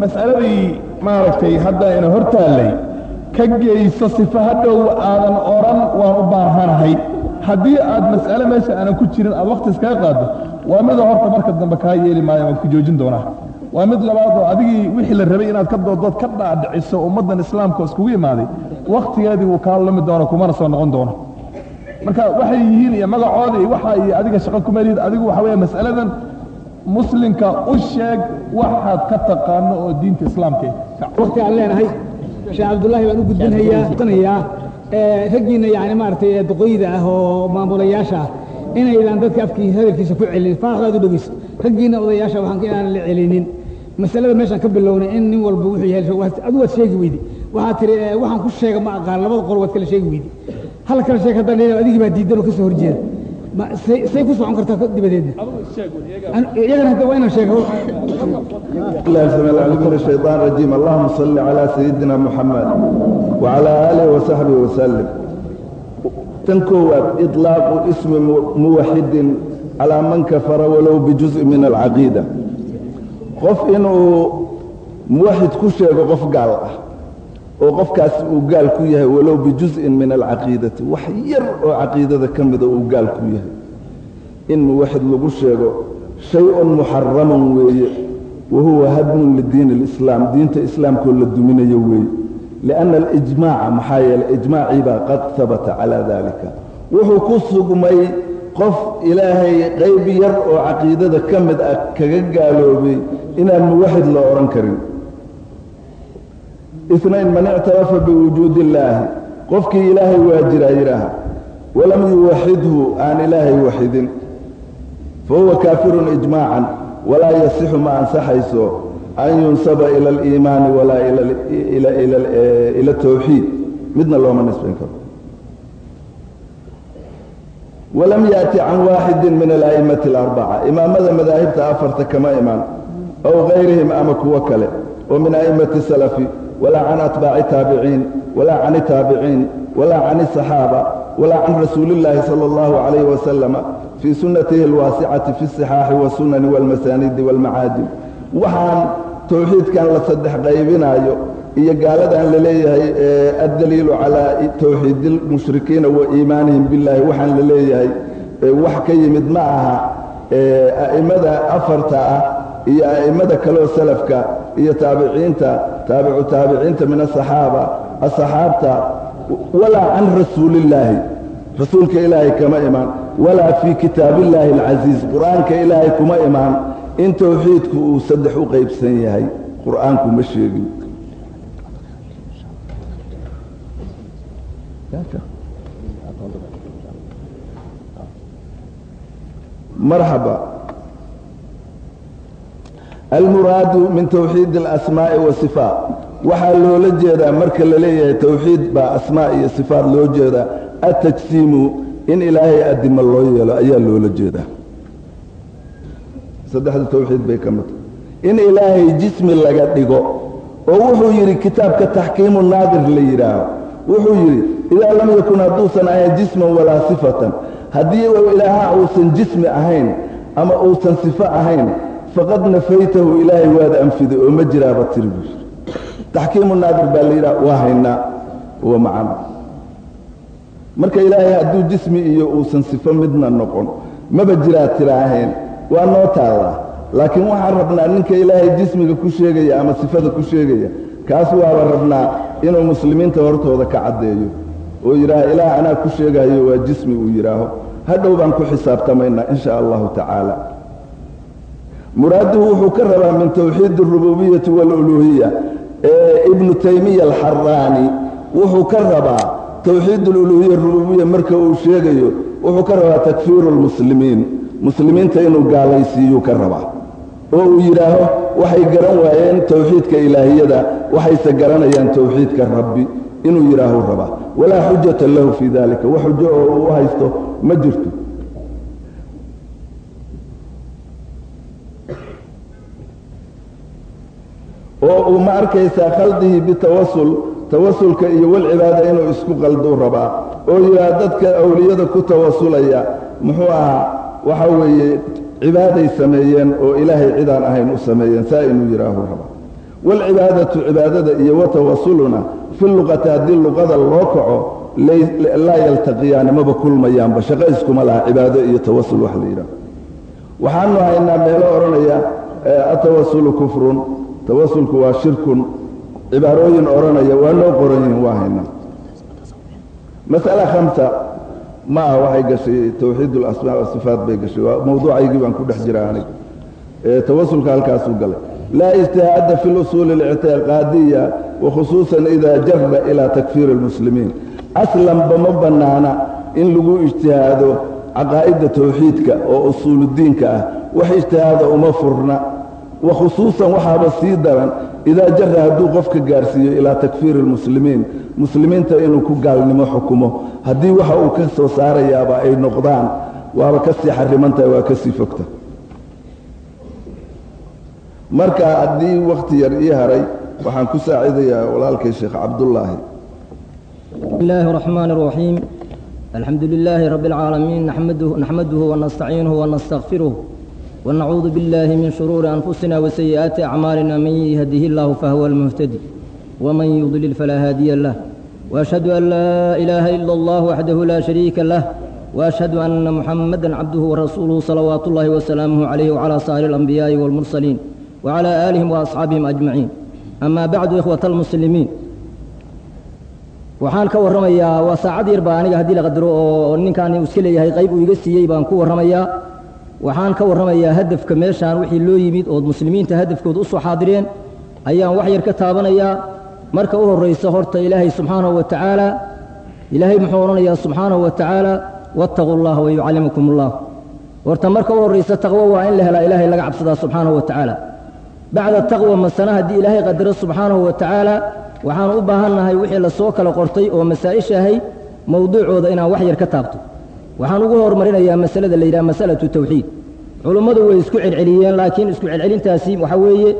masaladii maaragtay hadda ina hor taallay ka geyso sifa hadhow aadan odhan waan u baahanahay haddii aad mas'ale meesha aanan ku jirin aad wakti iskaga qaaddo waa mida horta marka dambe kaa yeeli maayo waan ku joojin doonaa waa mid labaad oo adigii wixii la rabay inaad ka doodood ka dhaadhiciso ummaddan islaamka iskugu imaaday wakhtigeedii wuu kaa lumi doono kumana soo noqon doono marka waxay yihiin iyo magacooda iyo waxa iyo adiga shaqo kuma lihid adigu waxa weeye mas'aladan muslimka u sheeg waxaad ka taqaano oo diinta islaamka ah. Waqti aan leenahay sheekh cabdullaahi baan u gudbinhayaa ee raggiina yani maaragtay ee duqoyda ah oo maamulayaasha ah inaydan dadka afkiisa hadalkiisa ku celin faaqdaad u dhegeyso raggiina odayaasha waxaan ka inaan la celinin. Masalada meeshaan ka bilownay in nin walba wuxuu yahay adigu waad sheegi weydi. Waxaad tiri ee, waxaan ku sheega ma aqaan labada qol waad kala sheegi weydi hal kala sheeg haddaan leeyahay adigii baa diidan oo ka soo horjeeda ma say say ku socon kartaa ka dibadeedna An- iyagana hadda waa inaan sheego الله السميع العليم من الشيطان الرجيم اللهم صل على سيدنا محمد وعلى آله وصحبه وسلم تنكوت إطلاق اسم موحد على من كفر ولو بجزء من العقيدة قف إنه موحد كشيء قف قال وقف كاس وقال كيه ولو بجزء من العقيدة وحير عقيدة كم ذا وقال كيه إن واحد لقشيء شيء محرم ويه وهو هدم للدين الإسلام دين الإسلام كل الدمين يوي لأن الإجماع محايا الإجماع إذا قد ثبت على ذلك وهو كسق مي قف إلهي غيب يرء عقيدة كمد كقالوا بي إن الموحد لا inayn man ictarafa biwujuudi illaahi qofkii ilaahay waa jiraa yidhaaha walam yuwaxidhu aan ilaahay waxidin fa huwa kaafirun ijmaacan walaa yasixu ma ansaxayso an yunsaba ila aliimaani walaa ila atawxiid midna looma nisbayn karo walam yaati can waaxidin min ala'immati alarbaca imaamada madaahibta afarta kama imaan ow kayrihim ama kuwo kale oo min a'immati salafi وكله ومن أئمة السلف ولا عن أتباع التابعين ولا عن التابعين ولا عن الصحابة ولا عن رسول الله صلى الله عليه وسلم في سنته الواسعة في الصحاح والسنن والمساند والمعاجم وحان توحيد كان لصدح غيبنا أيو إيا قالت أن لليه الدليل على توحيد المشركين وإيمانهم بالله وحان لليه وحكي مد معها أئمة iyo a'immada kaleoo salafka iyo taabiciinta taabicu taabiciinta min asaxaaba asaxaabta walaa can rasuulillaahi rasuulka ilaahay kama imaan walaa fii kitaabillaahi alcasiiz qur'aanka ilaahay kuma imaan in towxiidku uu saddex u qaybsan yahay qur'aanku ma sheegin. Marxaba almuraadu min towxiidi alasmaa'i wasifaat waxaa loola jeedaa marka la leeyahay towxiid baa asmaa iyo sifaat loo jeedaa. Atagsiimu in ilaahay adimo loo yeelo ayaa loola jeedaa. Saddexda towxiid bay ka midta in ilaahay jismi laga dhigo oo wuxuu yidhi kitaabka taxkiimu naadir la yidhaaho. Wuxuu yidhi idaa lam yakun hadduusan ahayn jisman walaa sifatan. Haddii ilaaha uusan jismi ahayn ama uusan sifo ahayn faqad nafaytahu ilaahay waad anfiday oo ma jiraaba tiri buu yidhi. Taxkiimu naadir baa la yidhaha waa haynaa wa macana. Marka ilaahay hadduu jismi iyo uusan sifo midna noqon maba jiraa tiraahayn waa noo taallaa. Laakiin waxaan rabnaa ninka ilaahay jismiga ku sheegaya ama sifada ku sheegaya kaas waaba rabnaa inuu muslimiinta hortooda ka caddeeyo oo yidhaaha ilaah anaa ku sheegayo waa jismi uu yidhaaho. Hadhow baan ku xisaabtamaynaa in shaa allahu tacaala muraaduhu wuxuu ka rabaa min towxiid alrububiyati waaluluuhiya ee ibnu taymiya alxaraani wuxuu ka rabaa towxiid aluluuhiya rububiya marka uu sheegayo wuxuu ka rabaa takfiiru almuslimiin muslimiinta inuu gaalaysiiyuu ka rabaa. Oo uu yidhaaho waxay garan waayeen towxiidka ilaahiyada waxayse garanayaan towxiidka rabbi. Inuu yidhaahu rabaa. Walaa xujata lahu fii daalika. Wax xujo oo uu haysto ma jirto. Oo uu ma arkaysa khaldihi bitawassul tawasulka iyo walcibaada inuu isku qalduu rabaa oo yidhaha dadka awliyada ku tawasulaya muxuu ahaa waxa weeye cibaaday sameeyeen oo ilaahay cidaan ahayn u sameeyeen saa inuu yidhaahu rabaa waalcibaadatu cibaadada iyo watawasuluna fi luqati haddii luqada loo kaco laa yaltaqiyaani maba kulmayaanba shaqo iskuma laha cibaado iyo tawasul wax la yidhaho waxaanu haynaa meelo odhanaya atawasulu kufrun tawasulku waa shirkun. Cibaarooyin odhanaya waa noo qoran yihiin waa haynaa mas'ala khamsa ma ah waxay gashay tawxiid alasmaa wasifaat bay gashay. Waa mawduucaygii baan ku dhex jira anig. Tawasulka halkaasuu galay. Laa ijtihaada fi lusuuli اlictiqaadiya wakhusuusan ida jara ilaa takfiiri اlmuslimiin aslanba ma bannaana in lagu ijtihaado caqaa'idda tawxiidka oo usuuludiinka ah. Wax ijtihaada uma furna wakhusuusan waxaaba sii daran idaa jara hadduu qofka gaarsiiyo ilaa takfiiri اlmuslimiin muslimiinta inuu ku gaalnimo xukumo haddii waxa uu ka soo saarayaaba ay noqdaan waaba ka sii xarimantahay waa ka sii fogta marka haddii wakhti yar ii haray waxaan ku saacidayaa walaalkay sheekh cabdullaahi بسم الله الرحمن الرحيم الحمد لله رب العالمين نحمده, نحمده ونستعينه ونستغفره ونعوذ بالله من شرور أنفسنا وسيئات أعمالنا من يهده الله فهو المهتدي ومن يضلل فلا هادي له وأشهد أن لا إله إلا الله وحده لا شريك له وأشهد أن محمدا عبده ورسوله صلوات الله وسلامه عليه وعلى سائر الأنبياء والمرسلين وعلى آلهم وأصحابهم أجمعين أما بعد إخوة المسلمين waxaan ka warramayaa waa saacad yar aniga haddii la qadaro oo ninkaani iska leeyahay qayb uu iga siiyey baan ku warramayaa waxaan ka warramayaa hadafka meeshaan wixii loo yimid ood muslimiinta hadafkooda u soo xaadireen ayaan wax yar ka taabanayaa. Marka u horraysa horta ilaahay subxaanahu wa tacaala ilaahay muxuu odhanayaa subxaanahu wa tacaala wattaquu allaha wa yucallimukum allah horta marka u horraysa taqwo waa in la helaa ilaahay laga cabsadaa subxaanahu wa tacaala. Bacda taqwa masana haddii ilaahay qadaro subxaanahu wa tacaala waxaan u baahannahay wixii la soo kala qortay oo masaa'isha ahayd mowduucooda inaan wax yar ka taabto waxaan ugu hormarinayaa masalada la yidhaha masalatu tawxiid. Culummadu way isku celceliyeen laakiin isku celcelintaasi waxa weeye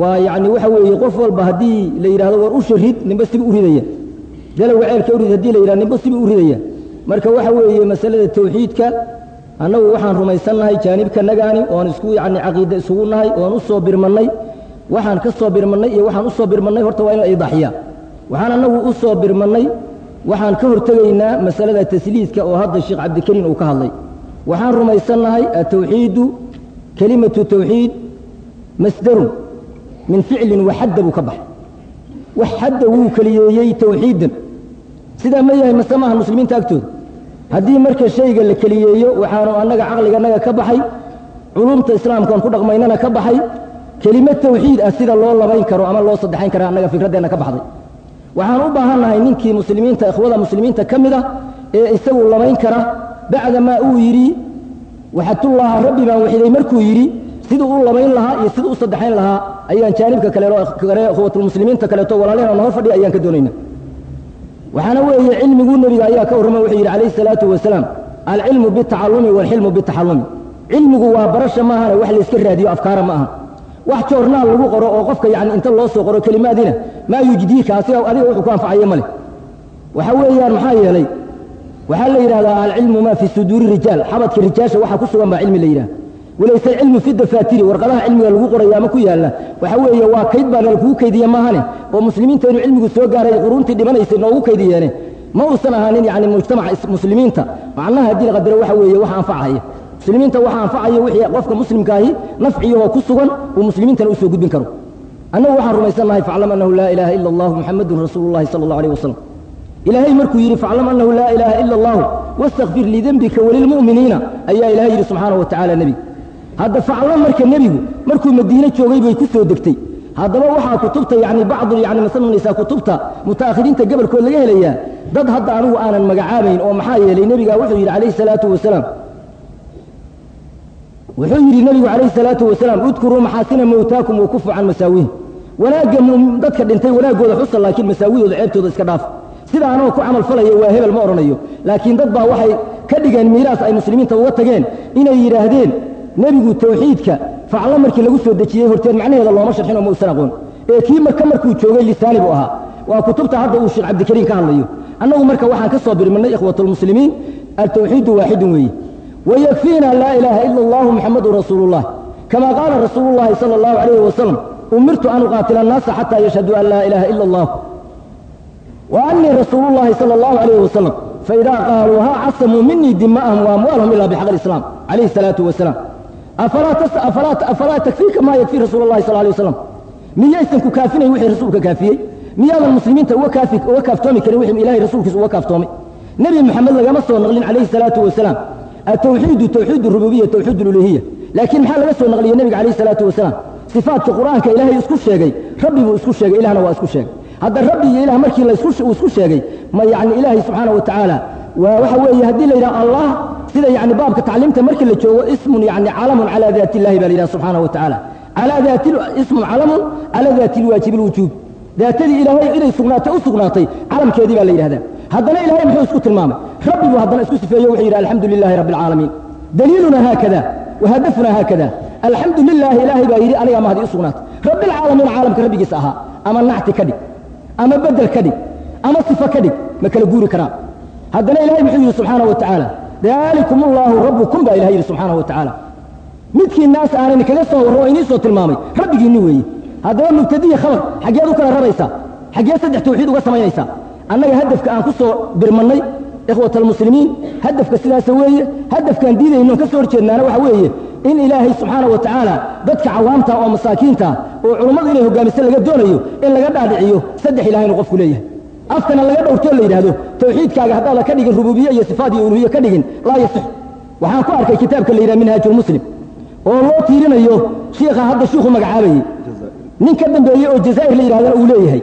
waa yacni waxa weeye qof walba haddii la yidhahdo war u sharid ninba siba u ridaya. Galowga ceelka urid haddii la yidhahdo ninba siba u ridaya. Marka waxa weeye masalada tawxiidka annagu waxaan rumaysannahay jaanibka nagaani oon isku yacni caqiida isugu nahay oon u soo birmannay. Waxaan ka soo birmannay iyo waxaan u soo birmannay horta waa in la idaaxiyaa waxaan annagu u soo birmannay waxaan ka hortegaynaa masalada tasliidka oo hadda sheekh cabdikariin uu ka hadlay. Waxaan rumaysannahay atawxiidu kelimatu tawxiid masdarun min ficlin waxadda buu ka baxay. Wax xadda wuu keliyeeyey tawxiidan sidaa ma yahay mase maaha muslimiinta agtooda? Haddii marka shayga la keliyeeyo waxaanu annaga caqliganaga ka baxay culumta islaamkaan ku dhaqmaynana ka baxay kelimo tawxiid ah sida loo labayn karo ama loo saddexayn kara annaga fikraddeenna ka baxday waxaan u baahannahay ninkii muslimiinta ikhwada muslimiinta ka mid ah ee isagu labayn kara bacdamaa uu yidhi waxatullaaha rabbi baan waxiday markuu yidhi siduu u labayn lahaa iyo siduu u saddexayn lahaa ayaan jaanibka kale ikhwatulmuslimiinta kaleeto walaalihana noo fadhiya ayaan ka doonayna. Waxaana weeye cilmiguu nebiga ayaa ka warrama wuxuu yidhi calayhi salaatu wasalaam alcilmu bitacallumi waalxilmu bitaxallumi cilmigu waa barasha maahane wax layska raadiyo afkaara ma aha wax joornaal lagu qoro oo qofka yani inta loo soo qoro kelimaadina maa yujdiika asiga adiga wuxuu ku anfacaye male waxa weeyaan maxaa yeelay waxaa la yidhahdaa alcilmu maa fi suduuri rijaal xabadka rijaasha waxa ku sugan baa cilmi la yidhaha walayse alcilmu fi dafaatiri warqadaha cilmiga lagu qoraya ama ku yaalla waxa weeye waa kayd baa nalakugu kaydiya maahane oo muslimiinta cilmigu soo gaaray quruuntii dhimanaysay noogu kaydiyeene. Ma uusan ahaanin yani mujtamaca muslimiinta macnaha haddii la waxa weeye wax anfacaya muslimiinta waxa anfacaya wixii qofka muslimkaahi nafciyahoo ku sugan uu muslimiintana u soo gudbin karo. Annagu waxaan rumaysannahay faclam annahu laa ilaaha ila allahu muxamadun rasuulu sala allahu alayh wasalam ilaahay markuu yidhi faclam annahu laa ilaaha ila allahu wastakfir lidembika walilmu'miniina ayaa ilahay yidhi subxaanahu wa tacala nebiga hadda faclam marka nebigu markuu madiine joogay bay ku soo degtay. Haddaba waxaa kutubta yani bacdu yani masalanaysaa kutubta muta'akhiriinta gobolkood laga helayaa dad hadda anigu aanan magacaabayn oo maxaa yeelay nebigaa wuxuu yidhi calayhi salaatu wasalaam wuxuu yidhi nebigu calayhi salaatu wasalaam udkuruu maxaasina mowtaakum wa kufu can masaawihin wanaagga dadka dhintay wanaaggooda xusa laakiin masaawidooda ceebtooda iska dhaaf. Sida ku camal falaya waa hebel ma odhanayo laakiin dad baa waxay ka dhigeen miiraas ay muslimiinta uga tageen inay yidhaahdeen nebigu tawxiidka faclo markii lagu soo dejiyey horteed macnaheeda looma sharxin oo ma usan aqoon. Ee kii maka markuu joogay lisaani buu ahaa. Waa kutubta hadda uu sheekh cabdikariim ka hadlayo. Annagu marka waxaan ka soo birmanay ikhwatulmuslimiin altawxiidu waaxidun weeye wayakfiina laa ilaaha ila allahu muxamadun rasuulu llah kama qaala rasuulu llahi sala allahu calayhi wasalam umirtu an uqaatila annaasa xataa yashhaduu an laa ilaaha ila allah wa annii rasuulu llahi sala allahu calayhi wasalam فإذا قالوها عصموا مني دماءهم وأموالهم إلا بحق الإسلام عليه الصلاة والسلام أفلا, تس... أفلا... أفلا تكفيك ما يكفي رسول الله صلى الله عليه وسلم ميا يسنك كافين وحي رسولك كافية ميا المسلمين توكافك وكافتومي كان وحي إلهي رسولك وكافتومي نبي محمد لقى مصر نغلين عليه الصلاة والسلام التوحيد توحيد الربوبية توحيد الألوهية لكن محل مصر نغلين النبي عليه الصلاة والسلام صفات القرآن كإلهي يسكو الشيء ربي يسكو الشيء إلهنا واسكو الشيء hadda rabbi iyo ilah markii uu isku sheegay ma yani ilaahay subxaana wa tacaala waa waxa weeye haddii la yidhaha allah sida yani baabka tacliimta markii la joogo ismun yani calamun calaa daati illahi baa la yidhaha subxaana wa tacaala calaa daati ismun calamun calaa daati lwaajibi lwujuub daatadii ilaahay inay sugnaatay u sugnaatay calamkeedii baa la yidhahdaa haddana ilaahay muxuu isku tilmaamay. Rabbi buu haddana isku sifeeyo wuxuu yidhi alxamdu lilahi rabbi alcaalamiin daliiluna haakada wahadafuna haakada. Alxamdu lilahi ilaahay baa yidhi anigaa u sugnaatay. Rabbi alcaalamiin caalamka rabbigiisa ahaa ama nacti ka dhig ama bedel ka dhig ama sifo ka dhig ma kala guuri karaan. Haddana ilahay muxuu yidhi subxaana wa daalikum allaahu rabbukum baa ilahay yidhi subxaana wa midkii naas aanan kaga soo warro oo inii soo tilmaamay rabbigiinni weeye haddaba mubtadiyi khabar xaggeed u kala raraysaa? Xaggeed saddex tawxiid uga samaynaysaa annaga hadafka aan ku soo birmannay ikhwata almuslimiin hadafka sidaasa weeye hadafkaan diidayno ka soo horjeednaana waxa weeye in ilaahay subxaana wa tacaala dadka cawaamta oo masaakiinta oo culummadu inay hogaamiso laga doonayo in laga dhaadhiciyo saddex ilahay inuu qofku leeyahay. Afkana laga dhowrtoo la yidhaahdo tawxiidkaaga haddaada ka dhigin rububiye iyo sifaad iyo uluhiye ka dhigin laa yasix. Waxaan ku arkay kitaabka la yidhaha minhaajulmuslim oo loo tiirinayo shiikha hadda shiikhu magacaabayey nin ka dambeeyey oo jazaa'ir la yidhahdana uu leeyahay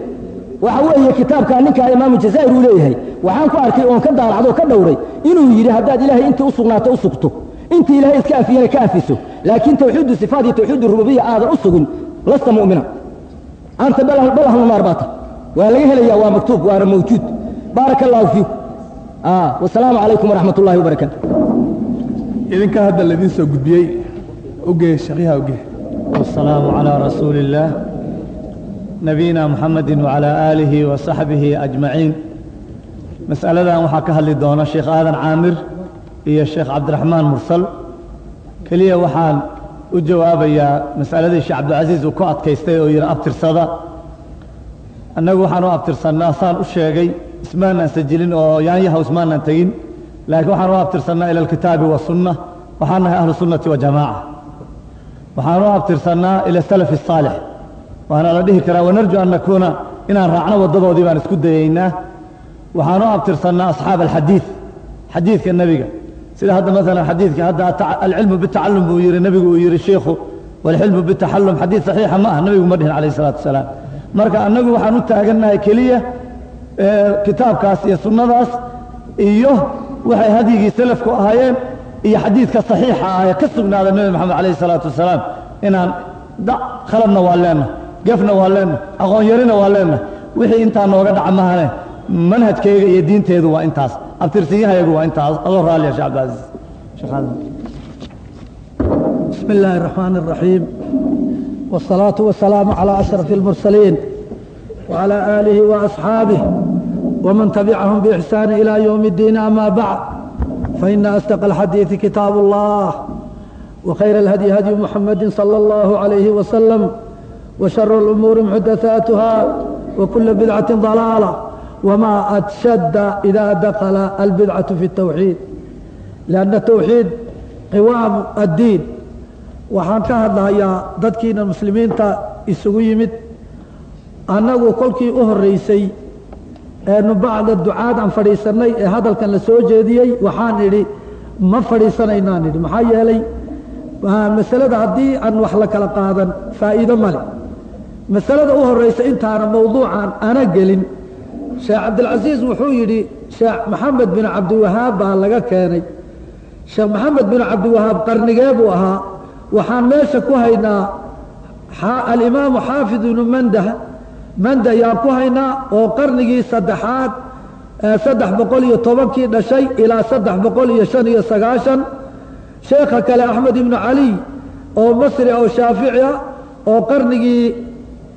waxa weeye kitaabkaa ninkaa imaamu jazaa'ir uu leeyahay. Waxaan ku arkay oon ka daalacdoo ka dhowray inuu yidhi haddaad ilaahay intii u sugnaato u sugto intii ilaahay iska afiyana ka afiso laakiin tawxiidu sifaat iyo tawxiidu rububiya aadan u sugin lasta mu'mina. Anta balahnu naar ah baata waa laga helayaa waa maktuub waana mawjuud. Baaraka allaahu fiiku ah, wasalaamu calaykum waraxmat ullaahi wabarakaatu idinka hadda laidiin soo gudbiyey ugeeye shaqiyaha ugeeye wasalaamu calaa rasuuli illaah nabiyina mxamedi wacalaa aalihi wa saxbihi ajmaciin mas'aladan waxaa ka hadli doona sheekh aadan caamir iyo sheekh cabdiraxmaan mursal keliya waxaan u jawaabayaa mas'aladii sheekh cabdilcasiis uu ku adkaystay oo yidhi abtirsada annagu waxaan u abtirsannaa saan u sheegay ismaanaan sajilin oo yaanyaha ismaanaan tegin laakiin waxaan u abtirsannaa ila alkitaabi wasunna waxaan nahay ahlu sunnati wajamaaca waxaan u abtirsannaa ila salafi الsaalix waana la dhihi karaa wanarju an nakuuna inaan raacno waddadoodii baan isku dayaynaa. Waxaanu abtirsannaa asxaab alxadiid xadiidka nebiga. Sida hadda maalan xadiidka hadda alcilmu bitacallum buu yihi nebigu uu yihi shiikhu walxilmu bitacallum xadiid saxiixa ma ah nebigu ma dhihin calayh isalatu wasalaam. Marka annagu waxaan u taagannahay keliya kitaabkaas iyo sunnadaas iyo waxay hadyigii salafku ahaayeen iyo xadiidka saxiixa ah ee ka sugnaada nebi moxamed calayh isalaatu wasalaam. Inaan khaladna waa leenahay gefna waa leenna aqoon yarina waa leenna wixii intaa nooga dhaca mahane manhajkayga iyo diinteedu waa intaas abtirsinyahayagu waa intaas adoo raalliya sheekh cabdilcasiis sheekh aadan بسم الله الرحمن الرحيم والصلاة والسلام على أشرف المرسلين وعلى آله وأصحابه ومن تبعهم بإحسان إلى يوم الدين أما بعد فإن أصدق الحديث كتاب الله وخير الهدي هدي محمد صلى الله عليه وسلم وشر الأمور محدثاتها وكل بدعة ضلالة وما أتشد إذا دخل البدعة في التوحيد لأن التوحيد قوام الدين waxaan ka hadlahayaa dadkiina muslimiinta isugu yimid annagu kolkii u horreysay eenu bacda ducaad aan fadhiisannay ee hadalkan la soo jeediyey waxaan idhi ma fadhiisanaynaan idhi maxaa yeelay masalada haddii aan wax la kala qaadan faa'iido male masalada u horreysa intaana mawduucan ana gelin. Sheekh cabdilcasiis wuxuu yidhi sheekh maxamed bin cabdiwahaab baa laga keenay. Sheekh maxamed bin cabdiwahaab qarnigee buu ahaa. Waxaan meesha ku haynaa alimaamu xaafid ibnu mandah. Manda yaan ku haynaa oo qarnigii saddexaad saddex boqol iyo tobankii dhashay ilaa saddex boqol iyo shan iyo sagaashan. Sheekha kale axmed ibnu caliy oo masri oo shaafici ah oo qarnigii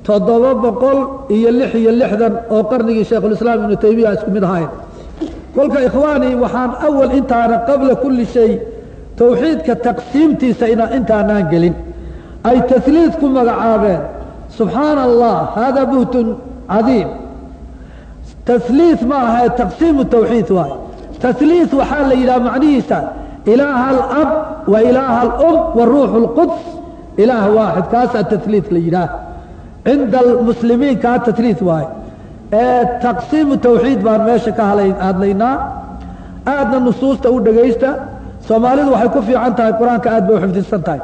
toddoba boqol iyo lix iyo lixdan oo qarnigii shaykhulislaam ibnu taymiya isku mid ahayn kolka ikhwaani waxaan awal intaana qabla kulli shay towxiidka taqsiimtiisa intaanaan gelin. Ay tasliid ku magacaabeen subxaana allah hada buhtun cadiim. Tasliid ma aha taqsiimu tawxiid waay tasliid waxaa la yidhaha macnihiisa ilaaha alab wa ilaaha alum wa ruuxu اlquds ilaah waaxid kaasaa tasliid la yidhaah cinda almuslimiin kaa tasliid waay. Taqsiimu tawxiid baan meesha ka hadlaynaa. Aadna nusuusta u dhegaysta soomaalidu waxay ku fiican tahay qur'aanka aad bay u xifdinsan tahay.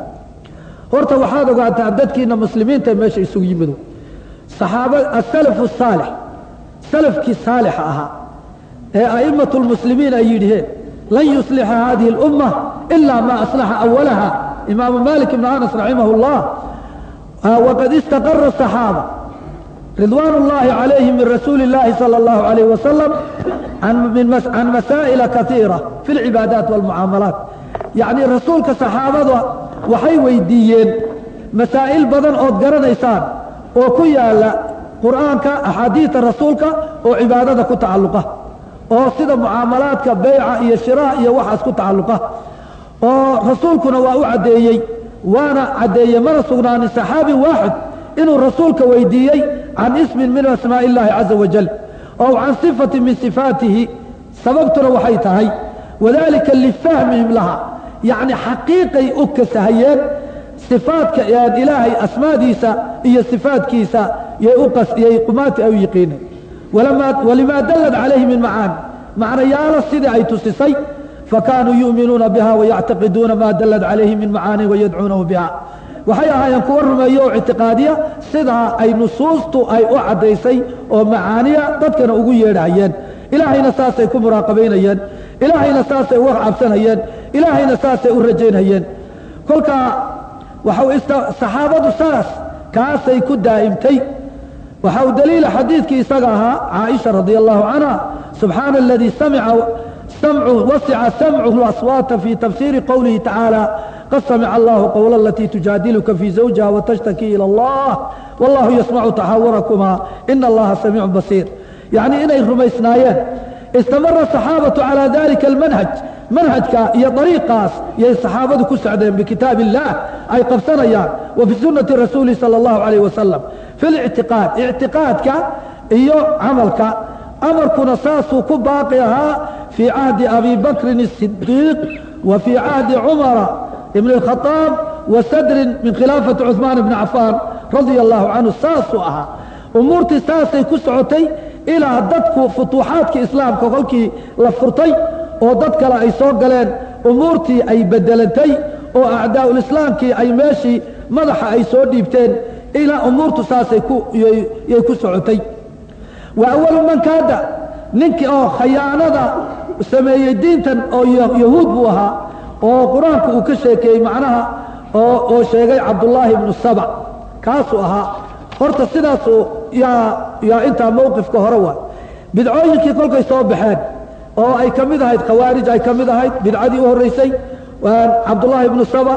Horta waxaad ogaataa dadkiina muslimiinta ee meesha isugu yimido saxaaba asalafu saalix salafkii saalixa ahaa. Ee a'immatu lmuslimiin ay yidhiheen lan yuslixa hadihi اlumma ilaa ma aslaxa awalaha imaamu malik ibnu anas raximah اllah waqad istaqara asaxaaba ridwaan ullaahi calayhim min rasuuli illaahi sala allahu calayh wasalam can masaa'ila kaiira fi lcibaadaat walmucaamalaat yacnii rasuulka saxaabada waxay weydiiyeen masaa'il badan ood garanaysaan oo ku yaalla qur'aanka axaadiida rasuulka oo cibaadada ku tacalluqa oo sida mucaamalaadka beyca iyo shiraha iyo waxaas ku tacalluqa oo rasuulkuna waa u caddeeyey waana caddeeyey mana sugnaanin saxaabi waaxid inuu rasuulka weydiiyey can ismin min asmaaءi اllahi caza wajal ow can sifati min sifaatihi sababtuna waxay tahay wadalika lifahmihim laha yacni xaqiiqay u kasahayeen sifaadka ilaahay asmaadiisa iyo sifaadkiisa yay qumaati ay u yiqiineen. Walimaa dalad calayhi min macaani macnayaalo sidii ay tusisay fakaanuu yu'minuuna biha wayactaqiduuna maa dalad calayhi min macaani wayadcuunahu biha waxay ahaayeen kuwa rumeeyo oo ictiqaadiya sidaa ay nusuustu ay u caddaysay oo macaaniya dadkana ugu yeedhahayeen. ilaahayna saasay ku muraaqabaynayeen. ilaahayna saasay uga cabsanayeen ilaahayna saasay u rajaynayeen. kolkaa saxaabadu saas kaasay ku daa'imtay. waxa uu daliila xadiidkii isaga ahaa caaisha radia allahu canha subxaana aladii wasica samcuhu aswaata fi tafsiiri qowlihi tacaala qad samica allahu qowla alatii tujaadiluka fii zawjiha watashtaki ila allah wallahu yasmacu taxawurakuma ina allaha samiicu basiir yacni inay rumaysnaayeen istamara asaxaabatu calaa dalika almanhaj manhajka iyo dariiqaas yay saxaabadu ku socdeen bikitaab illah ay qabsanayaan wa fi sunnati rasuuli sala allahu calayh wasalam fi lictiqaad ictiqaadka iyo camalka amarkuna saasuu ku baaqi ahaa fii cahdi abi bakrin الsidiiq wa fii cahdi cumara ibn اlkhadaab wa sadrin min khilaafati cuثmaan bni cafaan radia allahu canhu saasuu ahaa umuurtii saasay ku socotay ilaa dadku futuuxaadkii islaamka kolkii la furtay oo dad kale ay soo galeen umuurtii ay bedelantay oo acdaa'ulislaamkii ay meeshii madaxa ay soo dhiibteen ilaa umuurtu saasay yay ku socotay wa awalu man kaada. Ninkii oo khayaanada sameeyey diintan oo yahuud buu ahaa oo qur'aanku uu ka sheekeeyey macnaha oo sheegay cabdullaahi ibnu saba. Kaasuu ahaa. Horta sidaasuu yaa intaa mowqifka hore waay bidcooyinkii kolkay soo baxeen oo ay ka mid ahayd khawaarij ay ka mid ahayd bidcadii u horreysay cabdullaahi ibnu saba.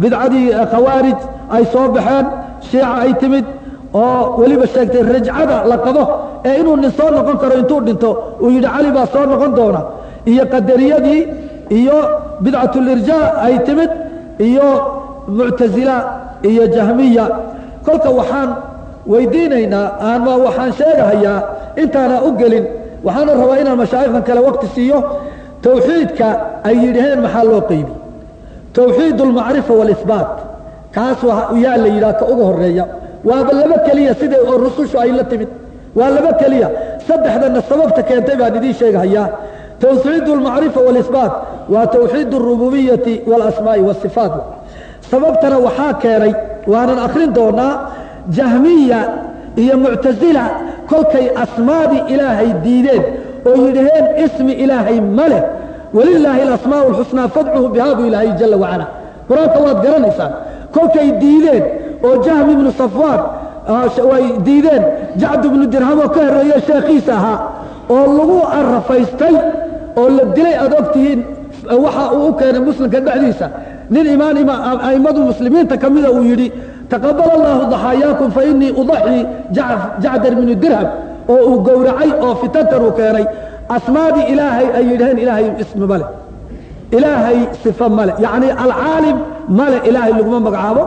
Bidcadii khawaarij ay soo baxeen shiica ay timid oo weliba sheegtay rajcada la qabo ee inuu nin soo noqon karo intuu dhinto uu yidhi cali baa soo noqon doona. Iyo qadariyadii iyo bidcatulirjaa ay timid iyo muctasila iyo jahmiya. Kolka waxaan weydiinaynaa ama waxaan sheegahayaa intaana u gelin. Waxaana rabaa inaan mashaayikhdan kale waqti siiyo. Towxiidka ay yidhaheen maxaa loo qeybi towxiid waalisbaat kaas yaa la yidhaha ka uga horreeya waaba laba keliya siday oo rusushu ay la timid waa laba keliya. Saddexdana sababta keentay baan idiin sheegahayaa towxiid almacrifa waalisbaat waa towxiid alrububiyati waalasmaa'i waasifaat sababtana waxaa keenay waanan akhrin doonaa jahmiya iyo muctasila kolkay asmaadii ilaahay diideen oo yidhaheen ismi ilaahay ma walilaahi alasmaa'u alxusnaa fadcuhu bihaa buu ilaahay jalla wacala. Qur'aanka waad garanaysaan kolkay diideen oo jahmi ibnu safwaan way diideen. Jacd ibnu dirhamoo ka horreeye sheekhiisa ahaa oo lagu arafaystay oo la dilay aad og tihiin waxa uu u keenay muslimka dhexdiisa. Nin imaan a'immadu muslimiinta ka mida uu yidhi taqabal allahu daxaayaakum fa udaxii jacdar minu dirham oo uu gowracay oo fitantan uu keenay. Asmaadii ilaahay ay yidhaheen ilaahay ismi male ilaahay sifa male yacni alcaalim male ilaahay laguma magacaabo.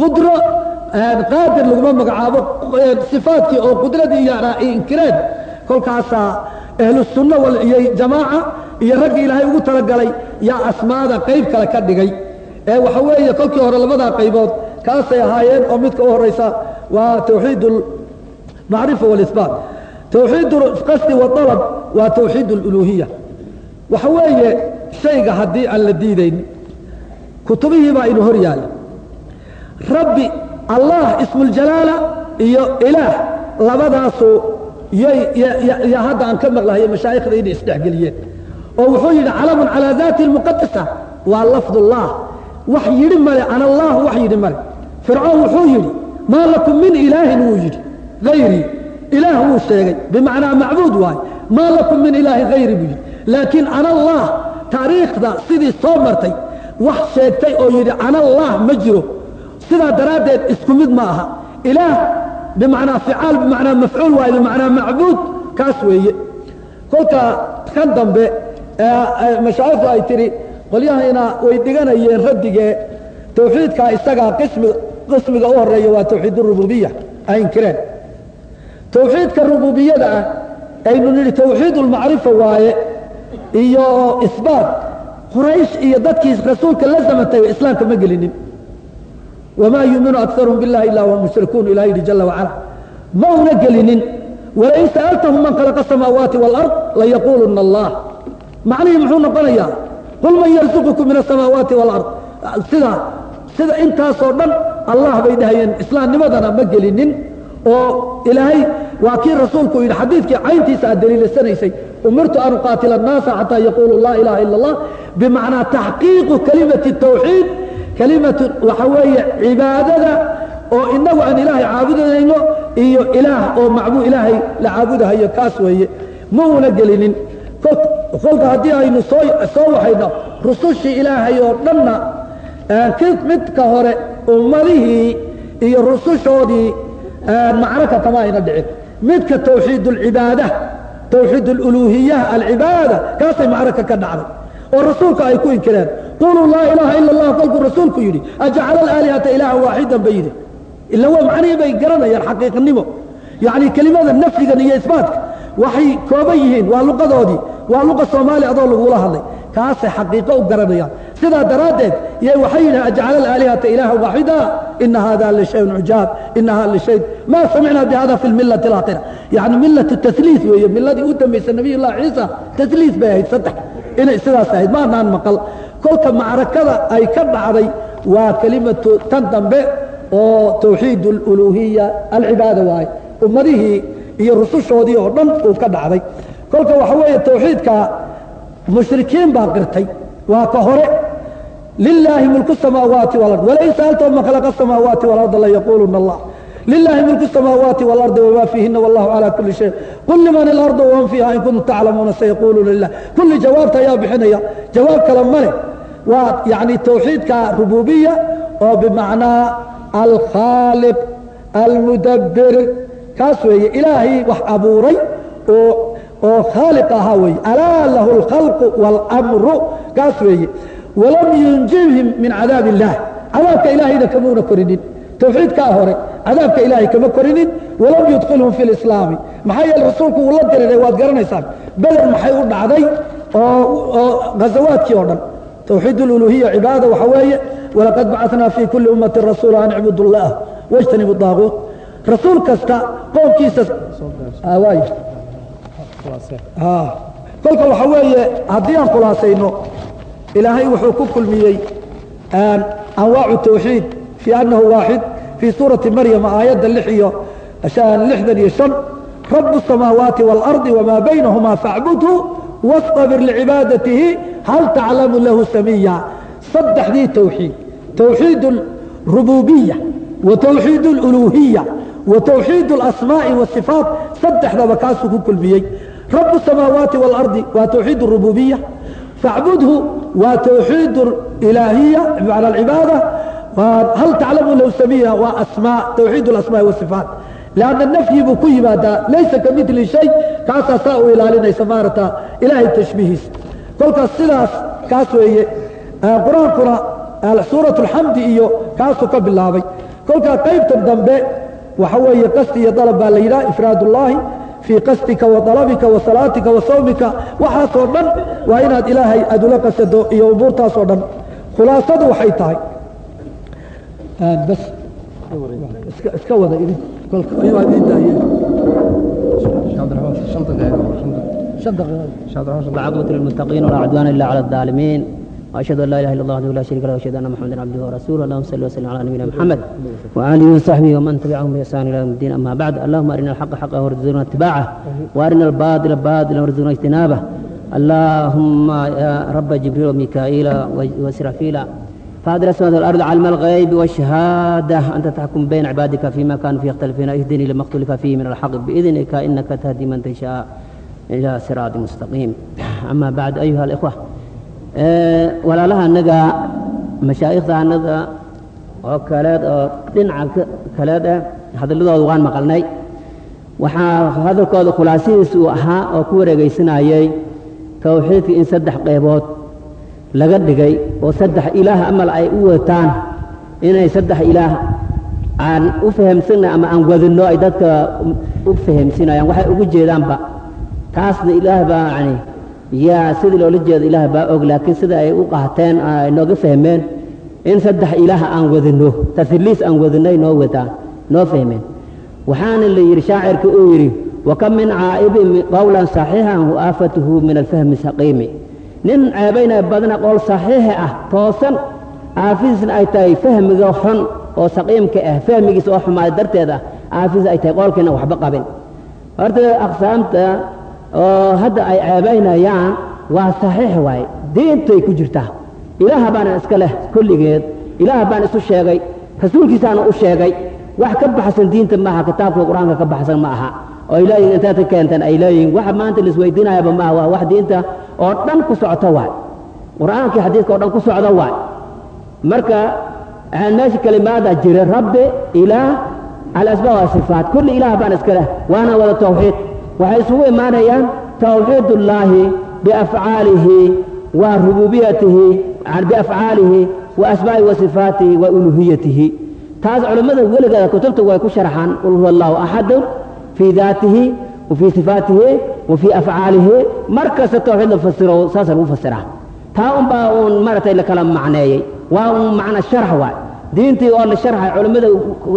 Qudro qaadir laguma magacaabo sifaadkii oo qudradii iyo inkireen kolkaasaa ahlusunna iyo jamaaca iyo raggii ilaahay ugu talagalay yaa asmaada qayb kale ka dhigay. Ee waxa weeye kolkii hore labadaa qaybood kaasay ahaayeen oo midka u horaysa waa tawxiid macrifa walisbaat tawxiid qasdi waalab waa tawxiid aluluhiya waxa weeye shayga haddii aan la diidayn kutubihii baa inu hor yaalla rabbi allah ismuljalaala iyo ilaah. Labadaasu ya hadda aan ka maqlahayo mashaayikhda inay isdhexgeliyeen. Oo wuxuu yidhi calamun calaa daati lmuqadasa waa lafdullah. Wax yidhi male can allah wax yidhi male. Fircoon wuxuu yidhi maa lakum min ilaahin wuu yidhi hayrii ilaah wuu sheegay bimacnaa macbuud waay. Maa lakum min ilaahin hayri buu yidhi. Laakiin can allah taariikhda sidii soo martay wax sheegtay oo yidhi can allah ma jiro sidaa daraaddeed isku mid ma aha ilaah bimacnaa ficaal bimacnaa mafcuul waaye bimacnaa macbuud kaas weeye. Kolka kan dambe mashaayikhdu ay tidhi qolyahayna way dhiganayeen raddigee tawxiidkaa isagaa qismi qismiga u horreeya waa tawxiid urububiya ay inkireen tawxiidka rububiyada ah aynu nidhi tawxiid ulmacrifa waaye iyo isbaat quraysh iyo dadkii rasuulka la zamantay islaamka ma gelinin wamaa yuuminu akaruhum biاllahi ila hum mushrikuun ilah yidhi jala wacala ma una gelinin walain sa'altahum man khalaqa asamaawaati wاlard layaquuluna allah macnihii muxuu noqonayaa qul man yarzuqukum min asamaawaati wاlard sidaa sida intaasoo dhan allah bay dhahayeen islaamnimadana ma gelinin oo ilaahay waa kii rasuulku yidhi xadiidkii cayntiisa aad daliilasanaysay umirtu an uqaatila الnaasa xataa yaquuluu laa ilaha ila اllah bimacnaa taxqiiqu kalimati الtawxiid kalimatu waxa weeye cibaadada oo inagu aan ilaahay caabudayno iyo ilaah oo macbuu ilaahay la caabudahayo kaas weeye. Ma gelinin. Kolka haddii aynu soo waxayno rusushii ilaahay oo dhanna midka hore ummadihii iyo rusushoodii macraka kama ayna dhicin. Midka tawxiid اlcibaada alcibaada kaasay macraka ka dhacday. Oo rasuulka ay ku inkireen quluu laa ilaaha ila اllah kolkuu rasuulku yidhi ajcala alaalihata ilaaha waaxidan bay yidhi. Ila waa macnihii bay garanayaan xaqiiqnimo. Yacni kelimada nafyigan iyo isbaatka waxay kooban yihiin waa luqadoodii waa luqa soomaali adoo lagula hadlay. Kaasay xaqiiqo u garanayaan. Sidaa daraaddeed y waxay yidhaha ajcala alaalihata ilaaha waaxida ina hada lishayun cujaab inaha lishay ma samicna bihada fi lmilati alaakhira. Yani milatu tasliis weeye miladii u dambaysa nabiy llahi ciisa tasliis bay ahayd saddex. Inay sidaas ahayd maanaan maqal kolka macrakada ay ka dhacday waa kelimatu tan dambe oo tawxiid aluluhiya alcibaada waaye ummadihii iyo rusushoodii oo dhan uu ka dhacday kolka waxa weeye tawxiidka mushrikiin baa qirtay waa ka hore lilaahi mulku الsamaawaati wاlard walain sa'altahum man khalaqa الsamaawaati wاlarda layaquuluna allah lilahi mulku الsamaawaati wاlardi wma fiihina wallahu calى kuli shay qul liman اlardu waman fiiha in kuntum taclamuuna sayaquuluuna lilah kulli jawaabta ayaa bixinaya jawaab kale ma leh waa yani tawxiidka rububiya oo bimacnaa alkhaaliq almudabbir kaas weeye ilaahay wax abuuray oo oo khaaliq ahaa weeye alaa lahu اlkhalqu wاlamru kaas weeye walam yunjibhim min cadaab اllah cadaabka ilaahayna kamuuna korinin towxiidkaa hore cadaabka ilaahay kama korinin walam yudkhilhum fi lislaami maxaa yeele rasuulku wuu la diriiray waad garanaysaan. Beder maxay u dhacday oo ghazawaadkii oo dhan. Towxiid ululuhiya cibaada waxaa weeye walaqad bacana fii kulli ummati rasuula an icbudu اllah wajtanibu daaguut rasuul kasta qoomkiisa ah, ah, kolka waxaa weeye haddii aan khulaasayno ilaahay wuxuu ku kulmiyey anwaacu towxiid fii annahu waaxid fii suurati maryama aayadda lix iyo lixdan iyo shan rabu الsamaawaati wاlardi wmaa baynahuma faacbudhu wastabir licibaadatihi hal taclamu lahu samiya saddexdii tawxiid tawxiid اrububiya wa tawxiid اluluhiya wa tawxiid اlasmaaءi wاsifaat saddexdaba kaasuu ku kulmiyey rabu الsamaawaati wاlardi waa tawxiid اrububiya facbudhu waa tawxiid ilaahiya bimacna alcibaada hal taclamu low samiya waa asmaa tawxiid اlasmaaءi wasifaat lanna nafyi buu ku yimaadaa laysa ka midli shay kaasaa saa u ilaalinaysa maarata ilaahay tashbiihiisa kolkaas sidaas kaas weeye qur-aankuna suuraة اlxamdi iyo kaasuu ka bilaabay kolkaa qaybtan dambe waxa weeye qasdi iyo dalab baa la yidhaha ifraad ullaahi fii qasdika wa dalabika wa salaatika wa sawmika waxaasoo dhan waa inaad ilaahay aad ula qasado iyo umuurtaasoo dhan khulaasadu waxay tahay bas iska wada idin kolka waa idin daayeen عقبة للمتقين ولا عدوان إلا على الظالمين. وأشهد أن لا إله إلا الله وحده لا شريك له وأشهد أن محمدا عبده ورسوله. اللهم صل وسلم على نبينا محمد وآله وصحبه ومن تبعهم بإحسان إلى يوم الدين. أما بعد اللهم أرنا الحق حقا وارزقنا اتباعه وأرنا الباطل باطلا وارزقنا اجتنابه. اللهم يا رب جبريل وميكائيل وإسرافيل فاضل السماوات والأرض علم الغيب والشهادة أنت تحكم بين عبادك فيما كانوا فيه يختلفون اهدني لما اختلف فيه من الحق بإذنك إنك تهدي من تشاء إلى صراط مستقيم أما بعد أيها الإخوة walaalaha anaga mashaa'ikhda anaga oo kaleed oo dhinaca kaleed ah hadalladooda waan maqalnay waxaa hadalkooda khulaasadiisa uu ahaa oo ku wareegaysanayay towxiidka in saddex qeybood laga dhigay oo saddex ilaah amal ay u wataan inay saddex ilaah aan u fahamsanay ama aan wadinno ay dadka u fahamsinayaan. Waxay ugu jeedaanba taasna ilaah baa yani yaa sidii loola jeedo ilaah baa og laakiin sida ay u qaateen ay nooga fahmeen in saddex ilaah aan wadino tasliis aan wadinay noo wadaan noo fahmeen. Waxaana la yidhi shaacirka uu yidhi wakam min caa'ibin qowlan saxiixan hu aafatuhu min alfahmi saqiimi nin ceebaynaya badna qowl saxiixa ah toosan. Aafidiisna ay tahay fahmiga xun oo saqiimka ah fahmigiisa oo xumaaday darteed ah. Aafidiis ay tahay qoolkiina waxba qabin. Horta aqsaamta oo hadda ay ceebaynayaan waa saxiix waaye. Diintay ku jirtaa. Ilaah baana iska leh kulligeed. Ilaah baan isu sheegay. Rasuulkiisaana u sheegay. Wax ka baxsan diinta maaha kitaabka qur'aanka ka baxsan ma aha. Oo leeyihiin intaad ka ay leeyihiin waxa maanta laisweydiinayaba maaha waa wax diinta oo dhan ku socota waay qur'aankii xadiiska oo dhan ku socda waay marka meesha kelimaadaa jira rabbi ilaah alasmaa wasifaat kulli ilaah baan iska leh waana wada tawxiid. Waxay isugu imaanayaan tawxiid biafcaalihi wa rububiyatihi biafcaalihi wa asmaa'ihi wa sifaatihi wa uluhiyatihi. Taas culimmada weligeeda kutubta way ku sharxaan qul huwa allahu axadun fii daatihi wa fii sifaatihi fasiro saasa lagu fasiraa taa unbaa uun maaragtay la kala macneeyey. Waa uun macna sharx waay. Diintii oo la sharxay culimmada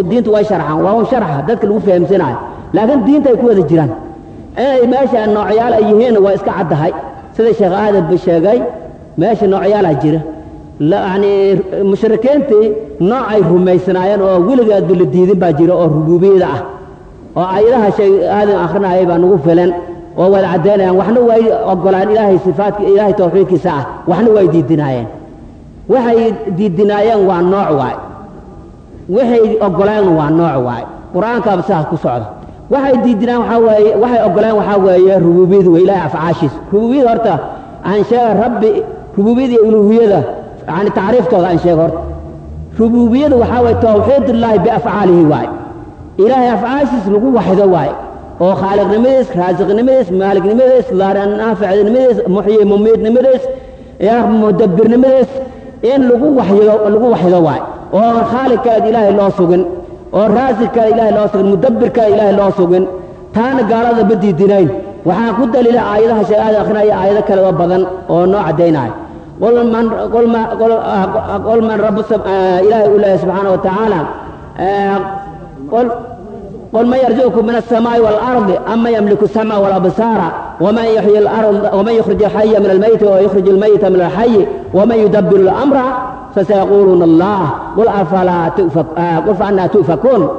diintu way sharxaan waa uun sharxa dadka lagu fahamsanayo. Laakiin diinta ay ku wada jiraan. Inay meesha noocyaal ay yihiin waa iska caddahay. Sida sheekh aadanba sheegay meesha noocyaalaa jira. Yani mushrikiintii nooc ay rumaysanaayeen oo weligeedba la diidin baa jira oo rububiyada ah. Oo ayadaha shay aadan akhrinayay baa nagu filan oo wada caddaynayaan waxna way ogolaan ilaahay sifaadka ilaahay tawxiidkiisa ah waxna way diidinaayeen. Waxay diidinaayeen waa nooc waay. Waxay ogolaan waa nooc waay. Qur'aankaaba sidaas ku socda. Waxay diidinaan waxaa weeye waxay ogolaan waxaa weeye rububiyadu waa ilaahay afcaashiisa. Rububiyada horta aan sheega rabbi rububiyada iyo uluhiyada yani tacriiftooda aan sheego horta. Rububiyadu waxaa weeye tawxiidullaahi biafcaalihi waaye ilaahay afcaashiis lagu waxdo waaye oo khaaliqnimadiis raasiqnimadiis maaliknimadiis naaficnimadiis muxyi mumiidnimadiis mudabbirnimadiis in lagu lagu waxdo waaye oo khaaligkeed ilaahay loo sugin oo raasikkeeda ilaahay loo sugin mudabbirkeeda ilaahay loo sugin taana gaalada ma diidinayn. Waxaa ku daliila aayadaha sheegaada akrinaya aayado kale oo badan oo noo caddaynaya qul man rabu ilaahay uu leeyahay subxaana wa tacaala قل من يرزقكم من السماء والأرض أما يملك السمع والأبصار ومن يحيي الأرض ومن يخرج الحي من الميت ويخرج الميت من الحي؟ ومن يدبر الأمر؟ فسيقولون الله. قل أفلا تؤفك آه قل فأنا تؤفكون.